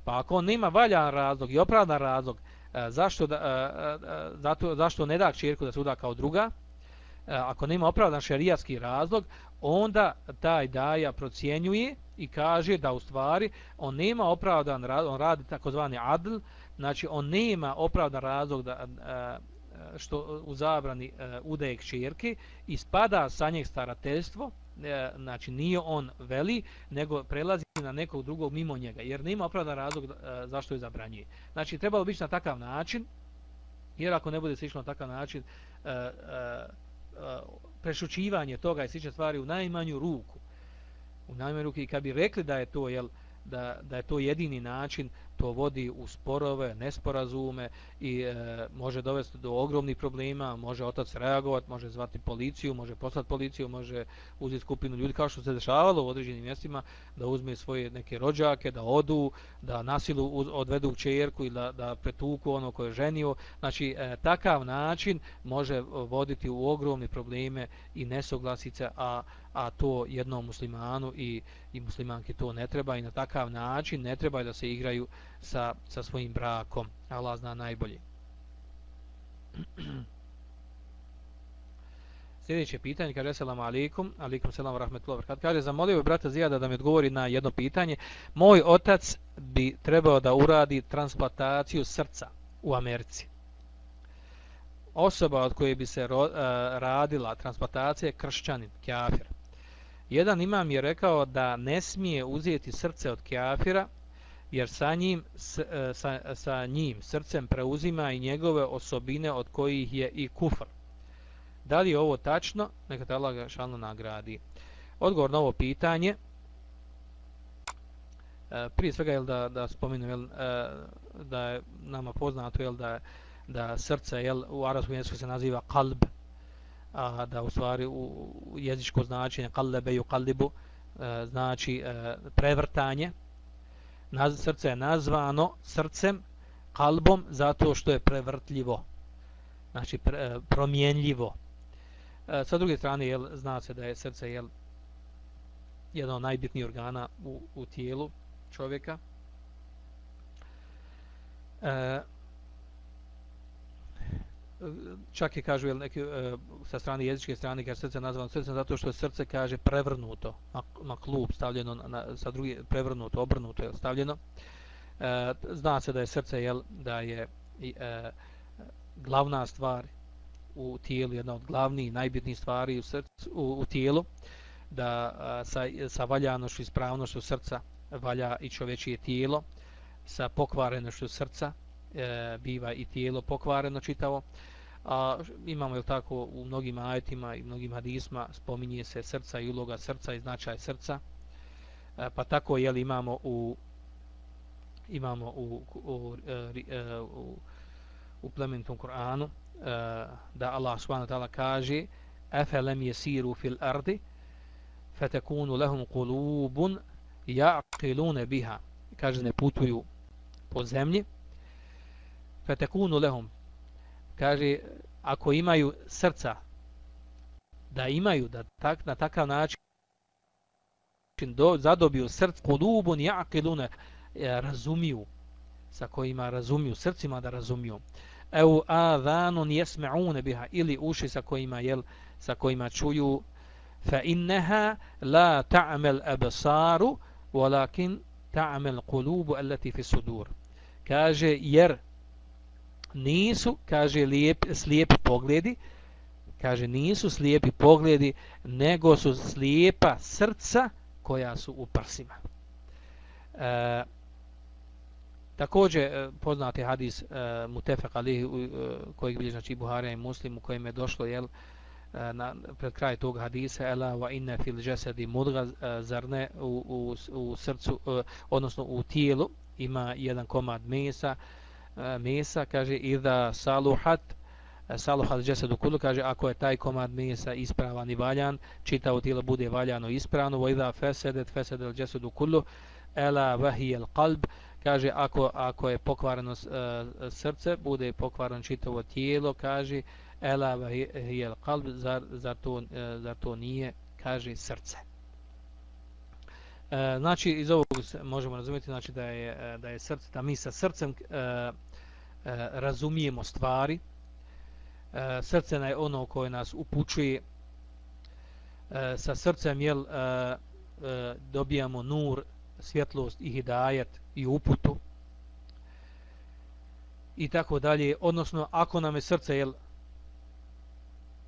Pa ako on nema valjan razlog i opravdan razlog e, zašto, da, uh, zato, zašto ne da čirku da se uda kao druga, ako nema opravdan šerijatski razlog, onda taj daja procjenjuje i kaže da u stvari on nema opravdan razlog, on radi takozvani adl, znači on nema opravdan razlog da što u zabrani udaje kćerke i spada sa njeg starateljstvo, e, znači nije on veli, nego prelazi na nekog drugog mimo njega, jer nema opravdan razlog e, zašto je zabranjuje. Znači trebalo biti na takav način, jer ako ne bude se išlo na takav način, e, e, e, prešućivanje toga i slične stvari u najmanju ruku, u najmanju ruku i kad bi rekli da je to, jel, da, da je to jedini način to vodi u sporove, nesporazume i e, može dovesti do ogromnih problema, može otac reagovati, može zvati policiju, može poslati policiju, može uzeti skupinu ljudi kao što se dešavalo u određenim mjestima da uzme svoje neke rođake, da odu, da nasilu odvedu čerku i da, da pretuku ono koje je ženio. Znači, e, takav način može voditi u ogromne probleme i nesoglasice, a a to jednom muslimanu i, i muslimanki to ne treba i na takav način ne treba da se igraju sa, sa svojim brakom. Allah zna najbolje. <clears throat> Sljedeće pitanje, kaže selam alaikum, alaikum selam rahmetullahi wabarakatuh. Kaže, zamolio bi brata Zijada da mi odgovori na jedno pitanje. Moj otac bi trebao da uradi transplantaciju srca u Americi. Osoba od koje bi se ro, uh, radila transplantacija je kršćanin, kjafir. Jedan imam je rekao da ne smije uzeti srce od kjafira, jer sa njim, e, sa, sa njim srcem preuzima i njegove osobine od kojih je i kufr. Da li je ovo tačno? Neka te Allah šalno nagradi. Odgovor na ovo pitanje, e, prije svega jel, da, da spominu jel, e, da je nama poznato jel, da, da srce jel, u arabskom jeziku se naziva kalb, a da u stvari u jezičko značenje kallebe i kallibu e, znači e, prevrtanje, naz, srce je nazvano srcem, kalbom, zato što je prevrtljivo. Znači, pre, e, promjenljivo. E, sa druge strane, jel, zna se da je srce jel, jedan od najbitnijih organa u, u tijelu čovjeka. E, čak je kažu jel, neki, e, sa strane jezičke strane kaže srce nazvano srce zato što je srce kaže prevrnuto na, na klub stavljeno na, sa druge prevrnuto obrnuto je stavljeno. E, zna se da je srce jel, da je e, glavna stvar u tijelu jedna od glavnih najbitnijih stvari u srcu u, u tijelu da a, sa, sa valjanošću ispravnošću srca valja i čovječije tijelo sa pokvarenošću srca e, biva i tijelo pokvareno čitavo. A imamo je tako u mnogim ajetima i mnogim hadisma spominje se srca i uloga srca i značaj srca. E, pa tako je li imamo u imamo u u, u, e, u, u plementom Kur'anu e, da Allah subhanahu wa ta'ala kaže afalam yasiru fil ardi fatakun lahum qulubun ya'qiluna biha kaže ne putuju po zemlji fetekunu lehum. Kaže ako imaju srca da imaju da tak, na takav način do, zadobiju src kulubun jaqilune e, razumiju sa kojima razumiju srcima da razumiju. Eu adhanun yasma'un biha ili uši sa kojima jel sa kojima čuju fa innaha la ta'mal absaru walakin ta'mal qulubu allati fi sudur. Kaže jer nisu kaže lijep slijepi pogledi kaže nisu slijepi pogledi nego su slijepa srca koja su u prsima. E, također e, poznati hadis e, mutefak Ali, koji e, kojeg bilje znači Buharija i Muslim u kojem je došlo jel, e, na, pred kraj tog hadisa ela wa inna fil jasadi mudga zarne u, u, u srcu uh, odnosno u tijelu ima jedan komad mesa uh, E, mesa kaže idha saluhat e, saluhat jasadu kulu, kaže ako je taj komad mesa ispravan i valjan čitavo tijelo bude valjano ispravno wa idha fesedet fesedel al jasadu ela wa hiya qalb kaže ako ako je pokvareno uh, srce bude pokvareno čitavo tijelo kaže ela wa hiya qalb zar, zar, to, uh, zar to nije kaže srce. E, znači iz ovog možemo razumjeti znači da je da je srce da mi sa srcem e, Eh, razumijemo stvari. Eh, srce je ono koje nas upućuje. Eh, sa srcem jel dobijamo nur svjetlost i hidajet i uputu. I tako dalje. Odnosno ako nam je srce jel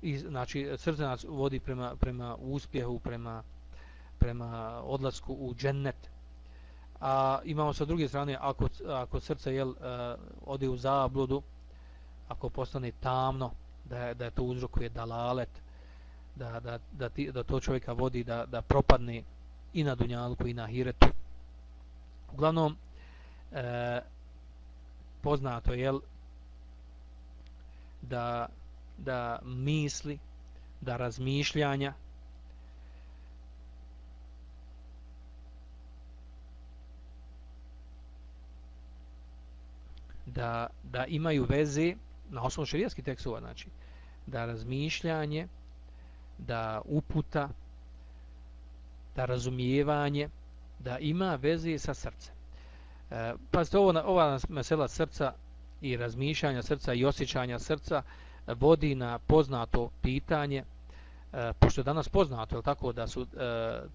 i, znači srce nas vodi prema prema uspjehu prema prema odlasku u džennet a imamo sa druge strane ako, ako srce jel, e, ode u zabludu ako postane tamno da da to uzrokuje dalalet da, da, da, ti, da to čovjeka vodi da, da propadne i na dunjalku i na hiretu uglavnom e, poznato je da da misli da razmišljanja da, da imaju veze na osnovu šerijskih tekstova, znači da razmišljanje, da uputa, da razumijevanje, da ima veze sa srcem. E, pazite, ovo, ova mesela srca i razmišljanja srca i osjećanja srca vodi na poznato pitanje, e, pošto je danas poznato, je tako, da su e,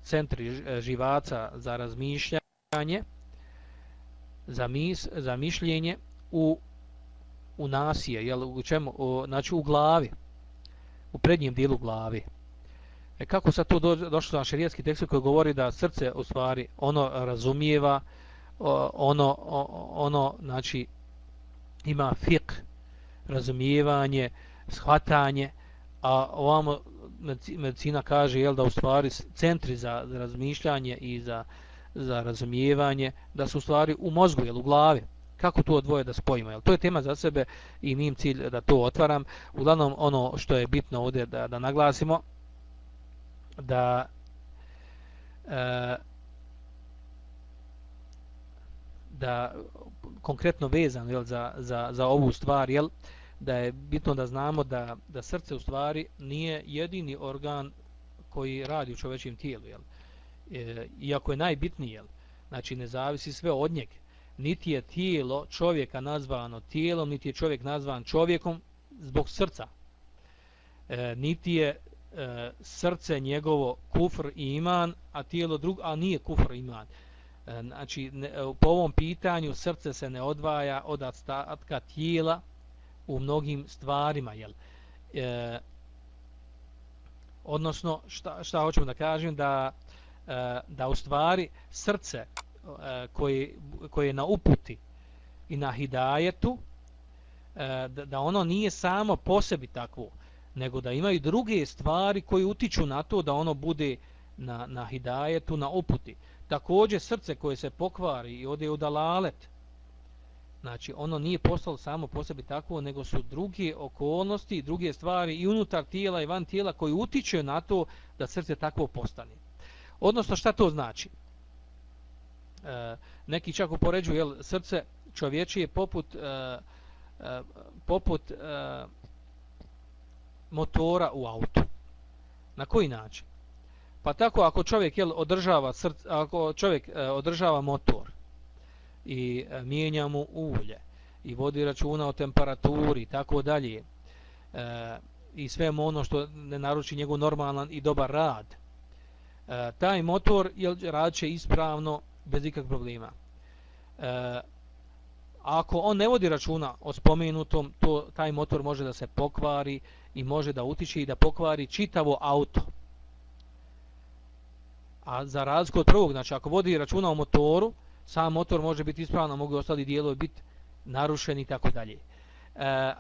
centri e, živaca za razmišljanje, za, mis, za mišljenje u u nasije, jel, u čemu, u, znači u glavi, u prednjem dijelu glavi. E kako sad to do, došlo na šerijetski tekst koji govori da srce u stvari ono razumijeva, ono, ono znači ima fik, razumijevanje, shvatanje, a ovamo medicina kaže jel, da u stvari centri za, za razmišljanje i za, za razumijevanje, da su u stvari u mozgu, jel, u glavi kako to dvoje da spojimo. Jel? To je tema za sebe i nim cilj da to otvaram. Uglavnom, ono što je bitno ovdje da, da naglasimo, da e, da konkretno vezano jel, za, za, za ovu stvar, jel, da je bitno da znamo da, da srce u stvari nije jedini organ koji radi u čovečijem tijelu. Jel. E, iako je najbitniji, jel, znači ne zavisi sve od njega niti je tijelo čovjeka nazvano tijelom, niti je čovjek nazvan čovjekom zbog srca. E, niti je e, srce njegovo kufr i iman, a tijelo drug, a nije kufr i iman. E, znači, ne, e, po ovom pitanju srce se ne odvaja od ostatka tijela u mnogim stvarima. Jel? E, odnosno, šta, šta hoćemo da kažem, da, e, da u stvari srce koje, koji, koji je na uputi i na hidajetu, e, da, da ono nije samo po sebi takvo, nego da imaju druge stvari koji utiču na to da ono bude na, na hidajetu, na uputi. Također srce koje se pokvari i ode u dalalet, znači ono nije postalo samo po sebi takvo, nego su druge okolnosti, druge stvari i unutar tijela i van tijela koji utiču na to da srce takvo postane. Odnosno šta to znači? E, neki čak upoređuju jel, srce čovječije poput e, e, poput e, motora u autu. Na koji način? Pa tako ako čovjek jel, održava srce, ako čovjek e, održava motor i e, mijenja mu ulje i vodi računa o temperaturi i tako dalje e, i svemu ono što ne naruči njegov normalan i dobar rad e, taj motor jel, rad će ispravno bez ikakvih problema e, ako on ne vodi računa o spomenutom to, taj motor može da se pokvari i može da utiče i da pokvari čitavo auto a za razliku od prvog znači ako vodi računa o motoru sam motor može biti ispravno mogu ostali dijelovi biti narušeni i tako dalje. E,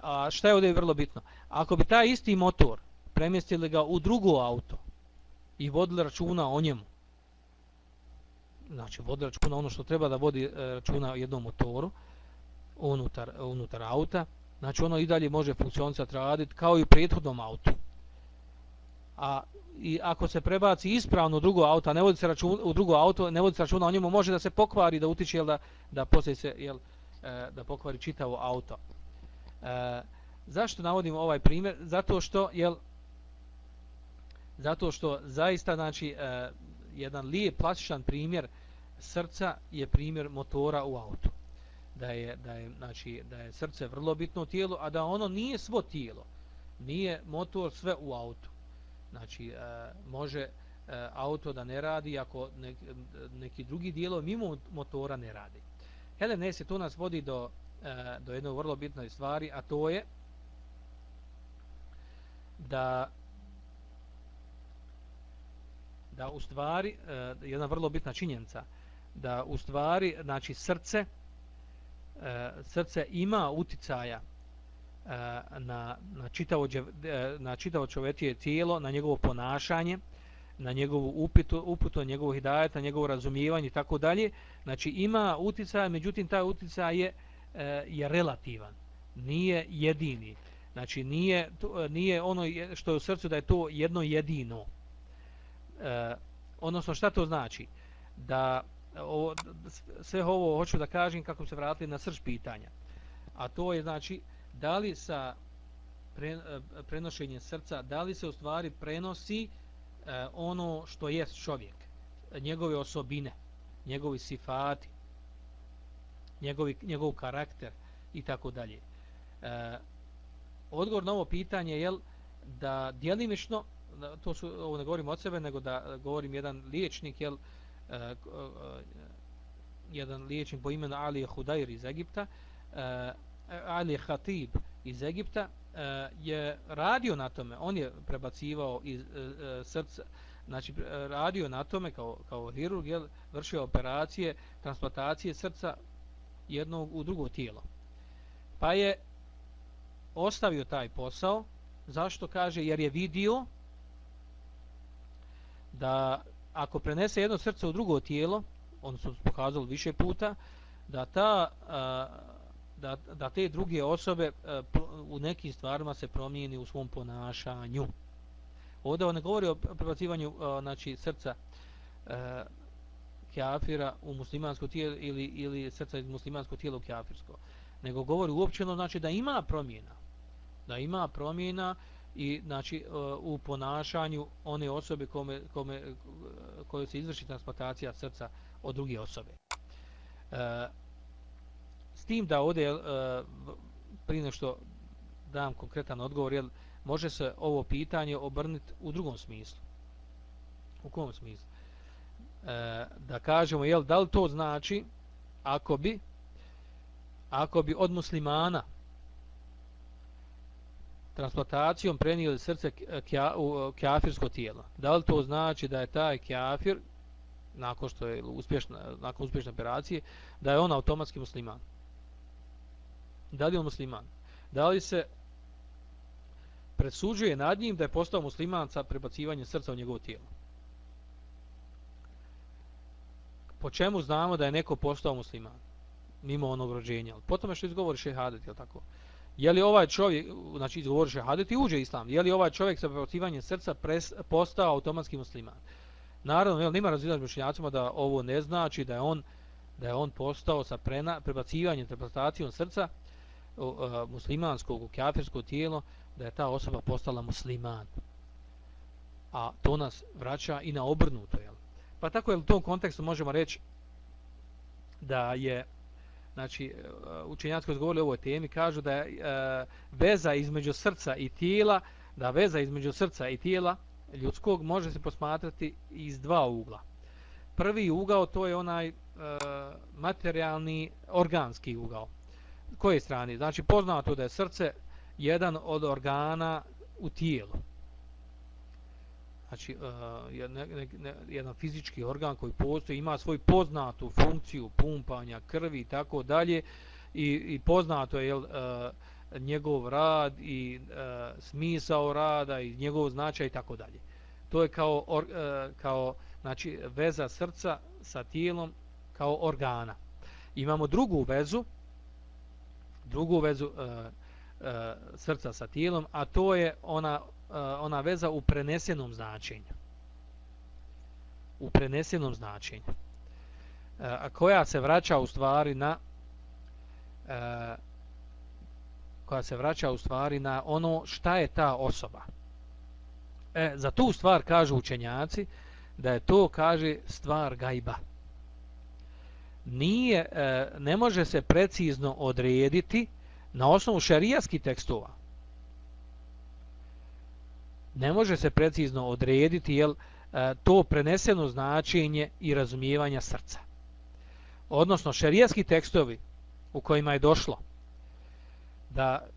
a šta je ovdje vrlo bitno? Ako bi taj isti motor premjestili ga u drugo auto i vodili računa o njemu, znači vodi računa ono što treba da vodi e, računa jednom motoru unutar, unutar auta, znači ono i dalje može funkcionisati raditi kao i u prethodnom autu. A i ako se prebaci ispravno u drugo auto, ne vodi se računa u drugo auto, ne vodi se računa o njemu, može da se pokvari, da utiče jel da da poslije se jel e, da pokvari čitavo auto. E, zašto navodim ovaj primjer? Zato što jel zato što zaista znači e, jedan lijep plastičan primjer srca je primjer motora u autu. Da je da je znači da je srce vrlo bitno u tijelu, a da ono nije svo tijelo. Nije motor sve u autu. Znači e, može e, auto da ne radi ako neki, neki drugi dijelo mimo motora ne radi. Helen Nese to nas vodi do, e, do jedne vrlo bitne stvari, a to je da da u stvari e, jedna vrlo bitna činjenica da u stvari znači srce e, srce ima uticaja e, na na čitavo e, na čitavo čovječije tijelo na njegovo ponašanje na njegovu upitu, uputu, na njegovu na njegovo razumijevanje i tako dalje. Znači ima uticaja međutim taj uticaj je, e, je relativan, nije jedini. Znači nije, to, nije ono što je u srcu da je to jedno jedino. E, odnosno šta to znači? Da ovo, sve ovo hoću da kažem kako se vratili na srž pitanja. A to je znači da li sa pre, e, prenošenjem srca, da li se u stvari prenosi e, ono što je čovjek, njegove osobine, njegovi sifati, njegovi, njegov karakter i tako dalje. E, odgovor na ovo pitanje je da djelimično, to su, ovo ne govorim od sebe, nego da govorim jedan liječnik, jel, e, E, e, jedan liječnik po imenu Ali Hudair iz Egipta, e, Ali Hatib iz Egipta, uh, je radio na tome, on je prebacivao iz uh, srca, znači radio na tome kao, kao hirurg, je vršio operacije, transplantacije srca jednog u drugo tijelo. Pa je ostavio taj posao, zašto? Kaže, jer je vidio da ako prenese jedno srce u drugo tijelo, on su pokazali više puta, da ta da, da te druge osobe u nekim stvarima se promijeni u svom ponašanju. Ovdje on ne govori o prebacivanju znači, srca e, kafira u muslimansko tijelo ili, ili srca iz muslimansko tijelo u kafirsko. Nego govori uopćeno znači, da ima promjena. Da ima promjena i znači e, u ponašanju one osobe kome, kome, kojoj se izvrši transplantacija srca od druge osobe. E, S tim da ovdje, e, prije što dam konkretan odgovor, jel, može se ovo pitanje obrniti u drugom smislu. U kom smislu? E, da kažemo, jel, da li to znači ako bi ako bi od muslimana transplantacijom prenijeli srce kja, u kafirsko tijelo. Da li to znači da je taj kafir nakon što je uspješna, nakon uspješne operacije, da je on automatski musliman? da li je on musliman? Da li se presuđuje nad njim da je postao musliman sa prebacivanjem srca u njegovo tijelo? Po čemu znamo da je neko postao musliman? Mimo onog rođenja. Potom je što izgovori šehadet, je tako? Je li ovaj čovjek, znači izgovori šehadet i uđe islam, je li ovaj čovjek sa protivanjem srca pres, postao automatski musliman? Naravno, jel, nima razilaž mišljenjacima da ovo ne znači da je on da je on postao sa prena, prebacivanjem, interpretacijom srca uh, muslimanskog u kafirsko tijelo, da je ta osoba postala musliman. A to nas vraća i na obrnuto. Jel? Pa tako je u tom kontekstu možemo reći da je znači e, učenjaci koji govorili o ovoj temi kažu da je e, veza između srca i tijela da veza između srca i tijela ljudskog može se posmatrati iz dva ugla. Prvi ugao to je onaj e, materijalni, organski ugao. Koje strane? Znači poznato da je srce jedan od organa u tijelu. Znači e, ne, ne, ne, jedan fizički organ koji postoji, ima svoju poznatu funkciju pumpanja krvi i tako dalje i, i poznato je jel, e, njegov rad i e, smisao rada i njegov značaj i tako dalje. To je kao, or, e, kao znači, veza srca sa tijelom kao organa. Imamo drugu vezu, drugu vezu e, e, srca sa tijelom, a to je ona, e, ona veza u prenesenom značenju. U prenesenom značenju. E, a koja se vraća u stvari na e, koja se vraća u stvari na ono šta je ta osoba. E, za tu stvar kažu učenjaci da je to, kaže, stvar gajba. Nije, e, ne može se precizno odrediti na osnovu šarijaskih tekstova. Ne može se precizno odrediti jel, e, to preneseno značenje i razumijevanja srca. Odnosno, šarijaski tekstovi u kojima je došlo da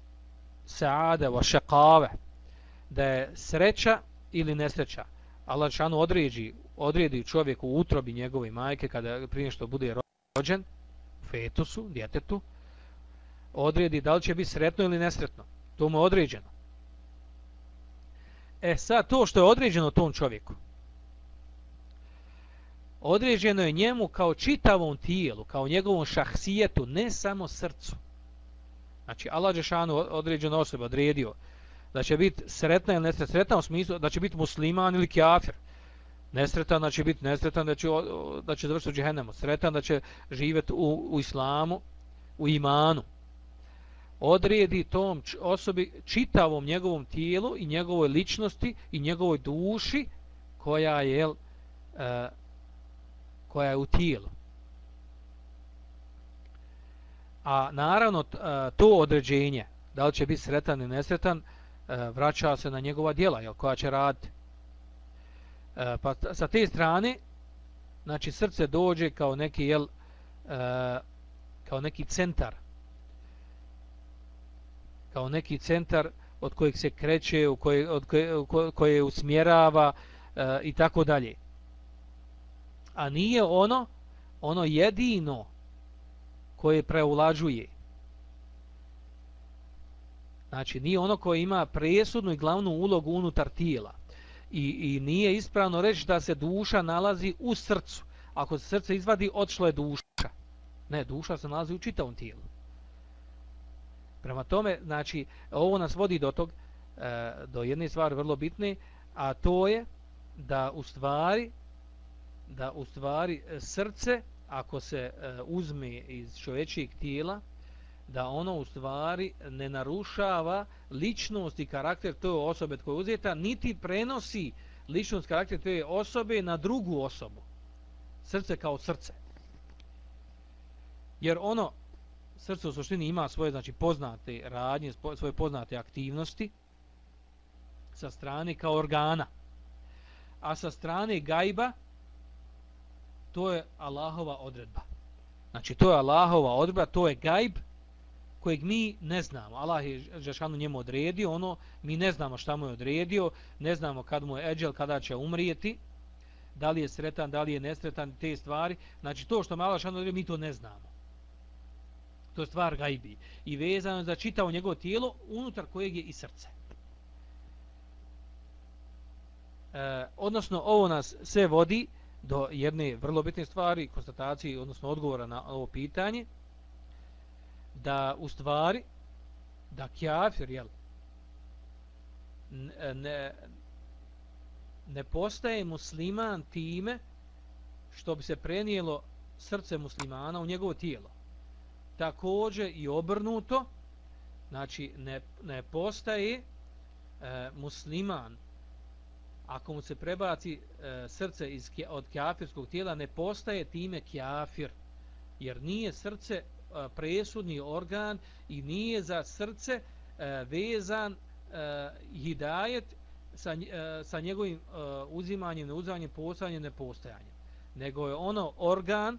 saade wa šekave, da je sreća ili nesreća. Allah šanu odredi, odredi čovjeku u utrobi njegove majke kada prije što bude rođen, fetusu, djetetu, odredi da li će biti sretno ili nesretno. To mu je određeno. E sad to što je određeno tom čovjeku, određeno je njemu kao čitavom tijelu, kao njegovom šahsijetu, ne samo srcu. Znači, Allah Đešanu određeno osoba odredio da će biti sretna ili nesretna, sretna u smislu da će biti musliman ili kjafir. Nesretan da će biti nesretan da će, da će završiti u džihennemu. Sretan da će živjeti u, u islamu, u imanu. Odredi tom osobi čitavom njegovom tijelu i njegovoj ličnosti i njegovoj duši koja je, uh, koja je u tijelu. A naravno e, to određenje, da li će biti sretan ili nesretan, e, vraća se na njegova djela, jel, koja će raditi. Pa sa te strane, znači srce dođe kao neki, jel, kao neki centar, kao neki centar od kojeg se kreće, u koje, od koje, koje usmjerava e, i tako dalje. A nije ono, ono jedino koje preulađuje. Znači, nije ono koje ima presudnu i glavnu ulogu unutar tijela. I, I nije ispravno reći da se duša nalazi u srcu. Ako se srce izvadi, odšlo je duša. Ne, duša se nalazi u čitavom tijelu. Prema tome, znači, ovo nas vodi do tog, e, do jedne stvari vrlo bitne, a to je da u stvari, da u stvari e, srce, ako se e, uzme iz čovječijeg tijela, da ono u stvari ne narušava ličnost i karakter te osobe koja je uzeta, niti prenosi ličnost karakter te osobe na drugu osobu. Srce kao srce. Jer ono, srce u suštini ima svoje znači, poznate radnje, svoje poznate aktivnosti sa strane kao organa. A sa strane gajba, to je Allahova odredba. Znači, to je Allahova odredba, to je gajb kojeg mi ne znamo. Allah je Žešanu njemu odredio, ono, mi ne znamo šta mu je odredio, ne znamo kad mu je eđel, kada će umrijeti, da li je sretan, da li je nesretan, te stvari. Znači, to što mu Allah Žešanu odredio, mi to ne znamo. To je stvar gajbi. I vezano za čitavo njegovo tijelo, unutar kojeg je i srce. E, odnosno, ovo nas sve vodi, do jedne vrlo bitne stvari, konstatacije, odnosno odgovora na ovo pitanje, da u stvari, da kjafir, jel, ne, ne postaje musliman time što bi se prenijelo srce muslimana u njegovo tijelo. Također i obrnuto, znači ne, ne postaje e, musliman ako mu se prebaci e, srce iz, od kafirskog tijela, ne postaje time kafir, jer nije srce e, presudni organ i nije za srce e, vezan e, hidajet sa, e, sa njegovim e, uzimanjem, neuzimanjem, postajanjem, nepostajanjem. Nego je ono organ,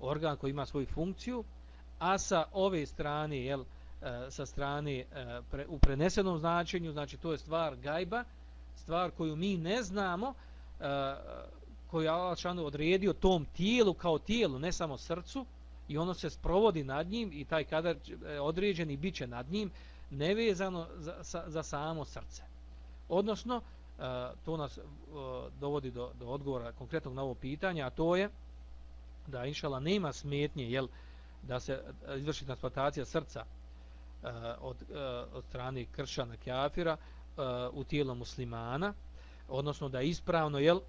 organ koji ima svoju funkciju, a sa ove strane, jel, e, sa strane e, pre, u prenesenom značenju, znači to je stvar gajba, stvar koju mi ne znamo, e, koju je Alšanu odredio tom tijelu kao tijelu, ne samo srcu, i ono se sprovodi nad njim i taj kadar određeni bit će nad njim, nevezano za, za, za samo srce. Odnosno, to nas dovodi do, do odgovora konkretnog na ovo pitanje, a to je da inšala nema smetnje jel, da se eh, izvrši transplantacija srca uh, od, uh, od strane kršana kjafira, uh, u tijelo muslimana, odnosno da je ispravno, jel,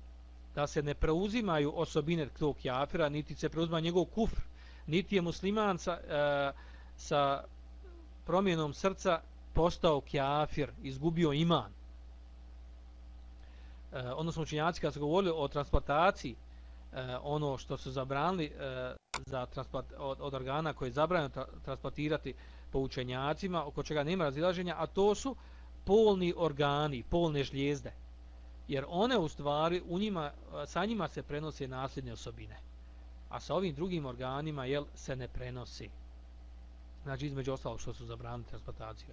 da se ne preuzimaju osobine tog kjafira, niti se preuzima njegov kufr, niti je musliman sa, uh, sa promjenom srca postao kjafir, izgubio iman. Uh, odnosno učinjaci kad su govorili o transplantaciji, uh, ono što su zabranili uh, za transplant, od, od organa koje je zabranjeno tra, transplantirati po učenjacima, oko čega nema razilaženja, a to su polni organi, polne žlijezde. Jer one u stvari, u njima, e, sa njima se prenose nasljedne osobine. A sa ovim drugim organima jel, se ne prenosi. Znači, između ostalog što su zabranili transplantaciju.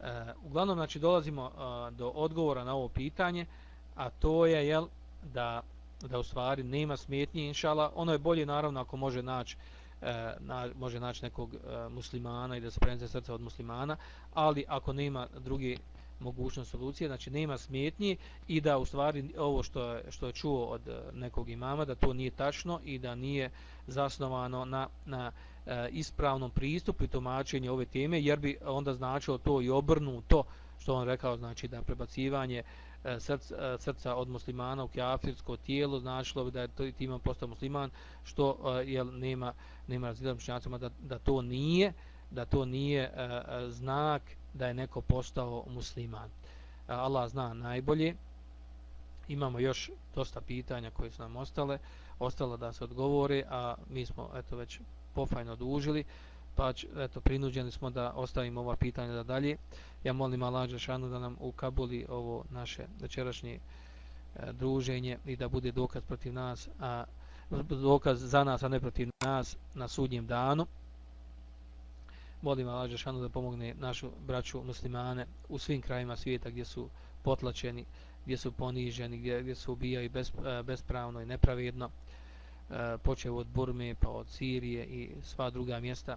E, uglavnom, znači, dolazimo e, do odgovora na ovo pitanje, a to je jel, da, da u stvari nema smetnje, inšala. Ono je bolje, naravno, ako može naći e, na, može naći nekog e, muslimana i da se prenese srce od muslimana, ali ako nema druge mogućnost solucije, znači nema smetnje i da u stvari ovo što je, što je čuo od e, nekog imama, da to nije tačno i da nije zasnovano na, na e, ispravnom pristupu i tumačenju ove teme, jer bi onda značilo to i obrnuto što on rekao, znači da prebacivanje E, E, srca, e, srca od muslimana u kafirsko tijelo značilo bi da je to tim postao musliman što e, jel nema nema razgledom da, da to nije da to nije znak da je neko postao musliman. Allah zna najbolje. Imamo još dosta pitanja koje su nam ostale ostalo da se odgovore a mi smo eto već pofajno dužili pa eto prinuđeni smo da ostavimo ova pitanja da dalje. Ja molim Allah Žešanu da nam ukabuli ovo naše večerašnje e, druženje i da bude dokaz protiv nas, a dokaz za nas, a ne protiv nas na sudnjem danu. Molim Allah Žešanu da pomogne našu braću muslimane u svim krajima svijeta gdje su potlačeni, gdje su poniženi, gdje, gdje su ubijaju bez, e, bespravno i nepravedno. E, Počeo od Burme pa od Sirije i sva druga mjesta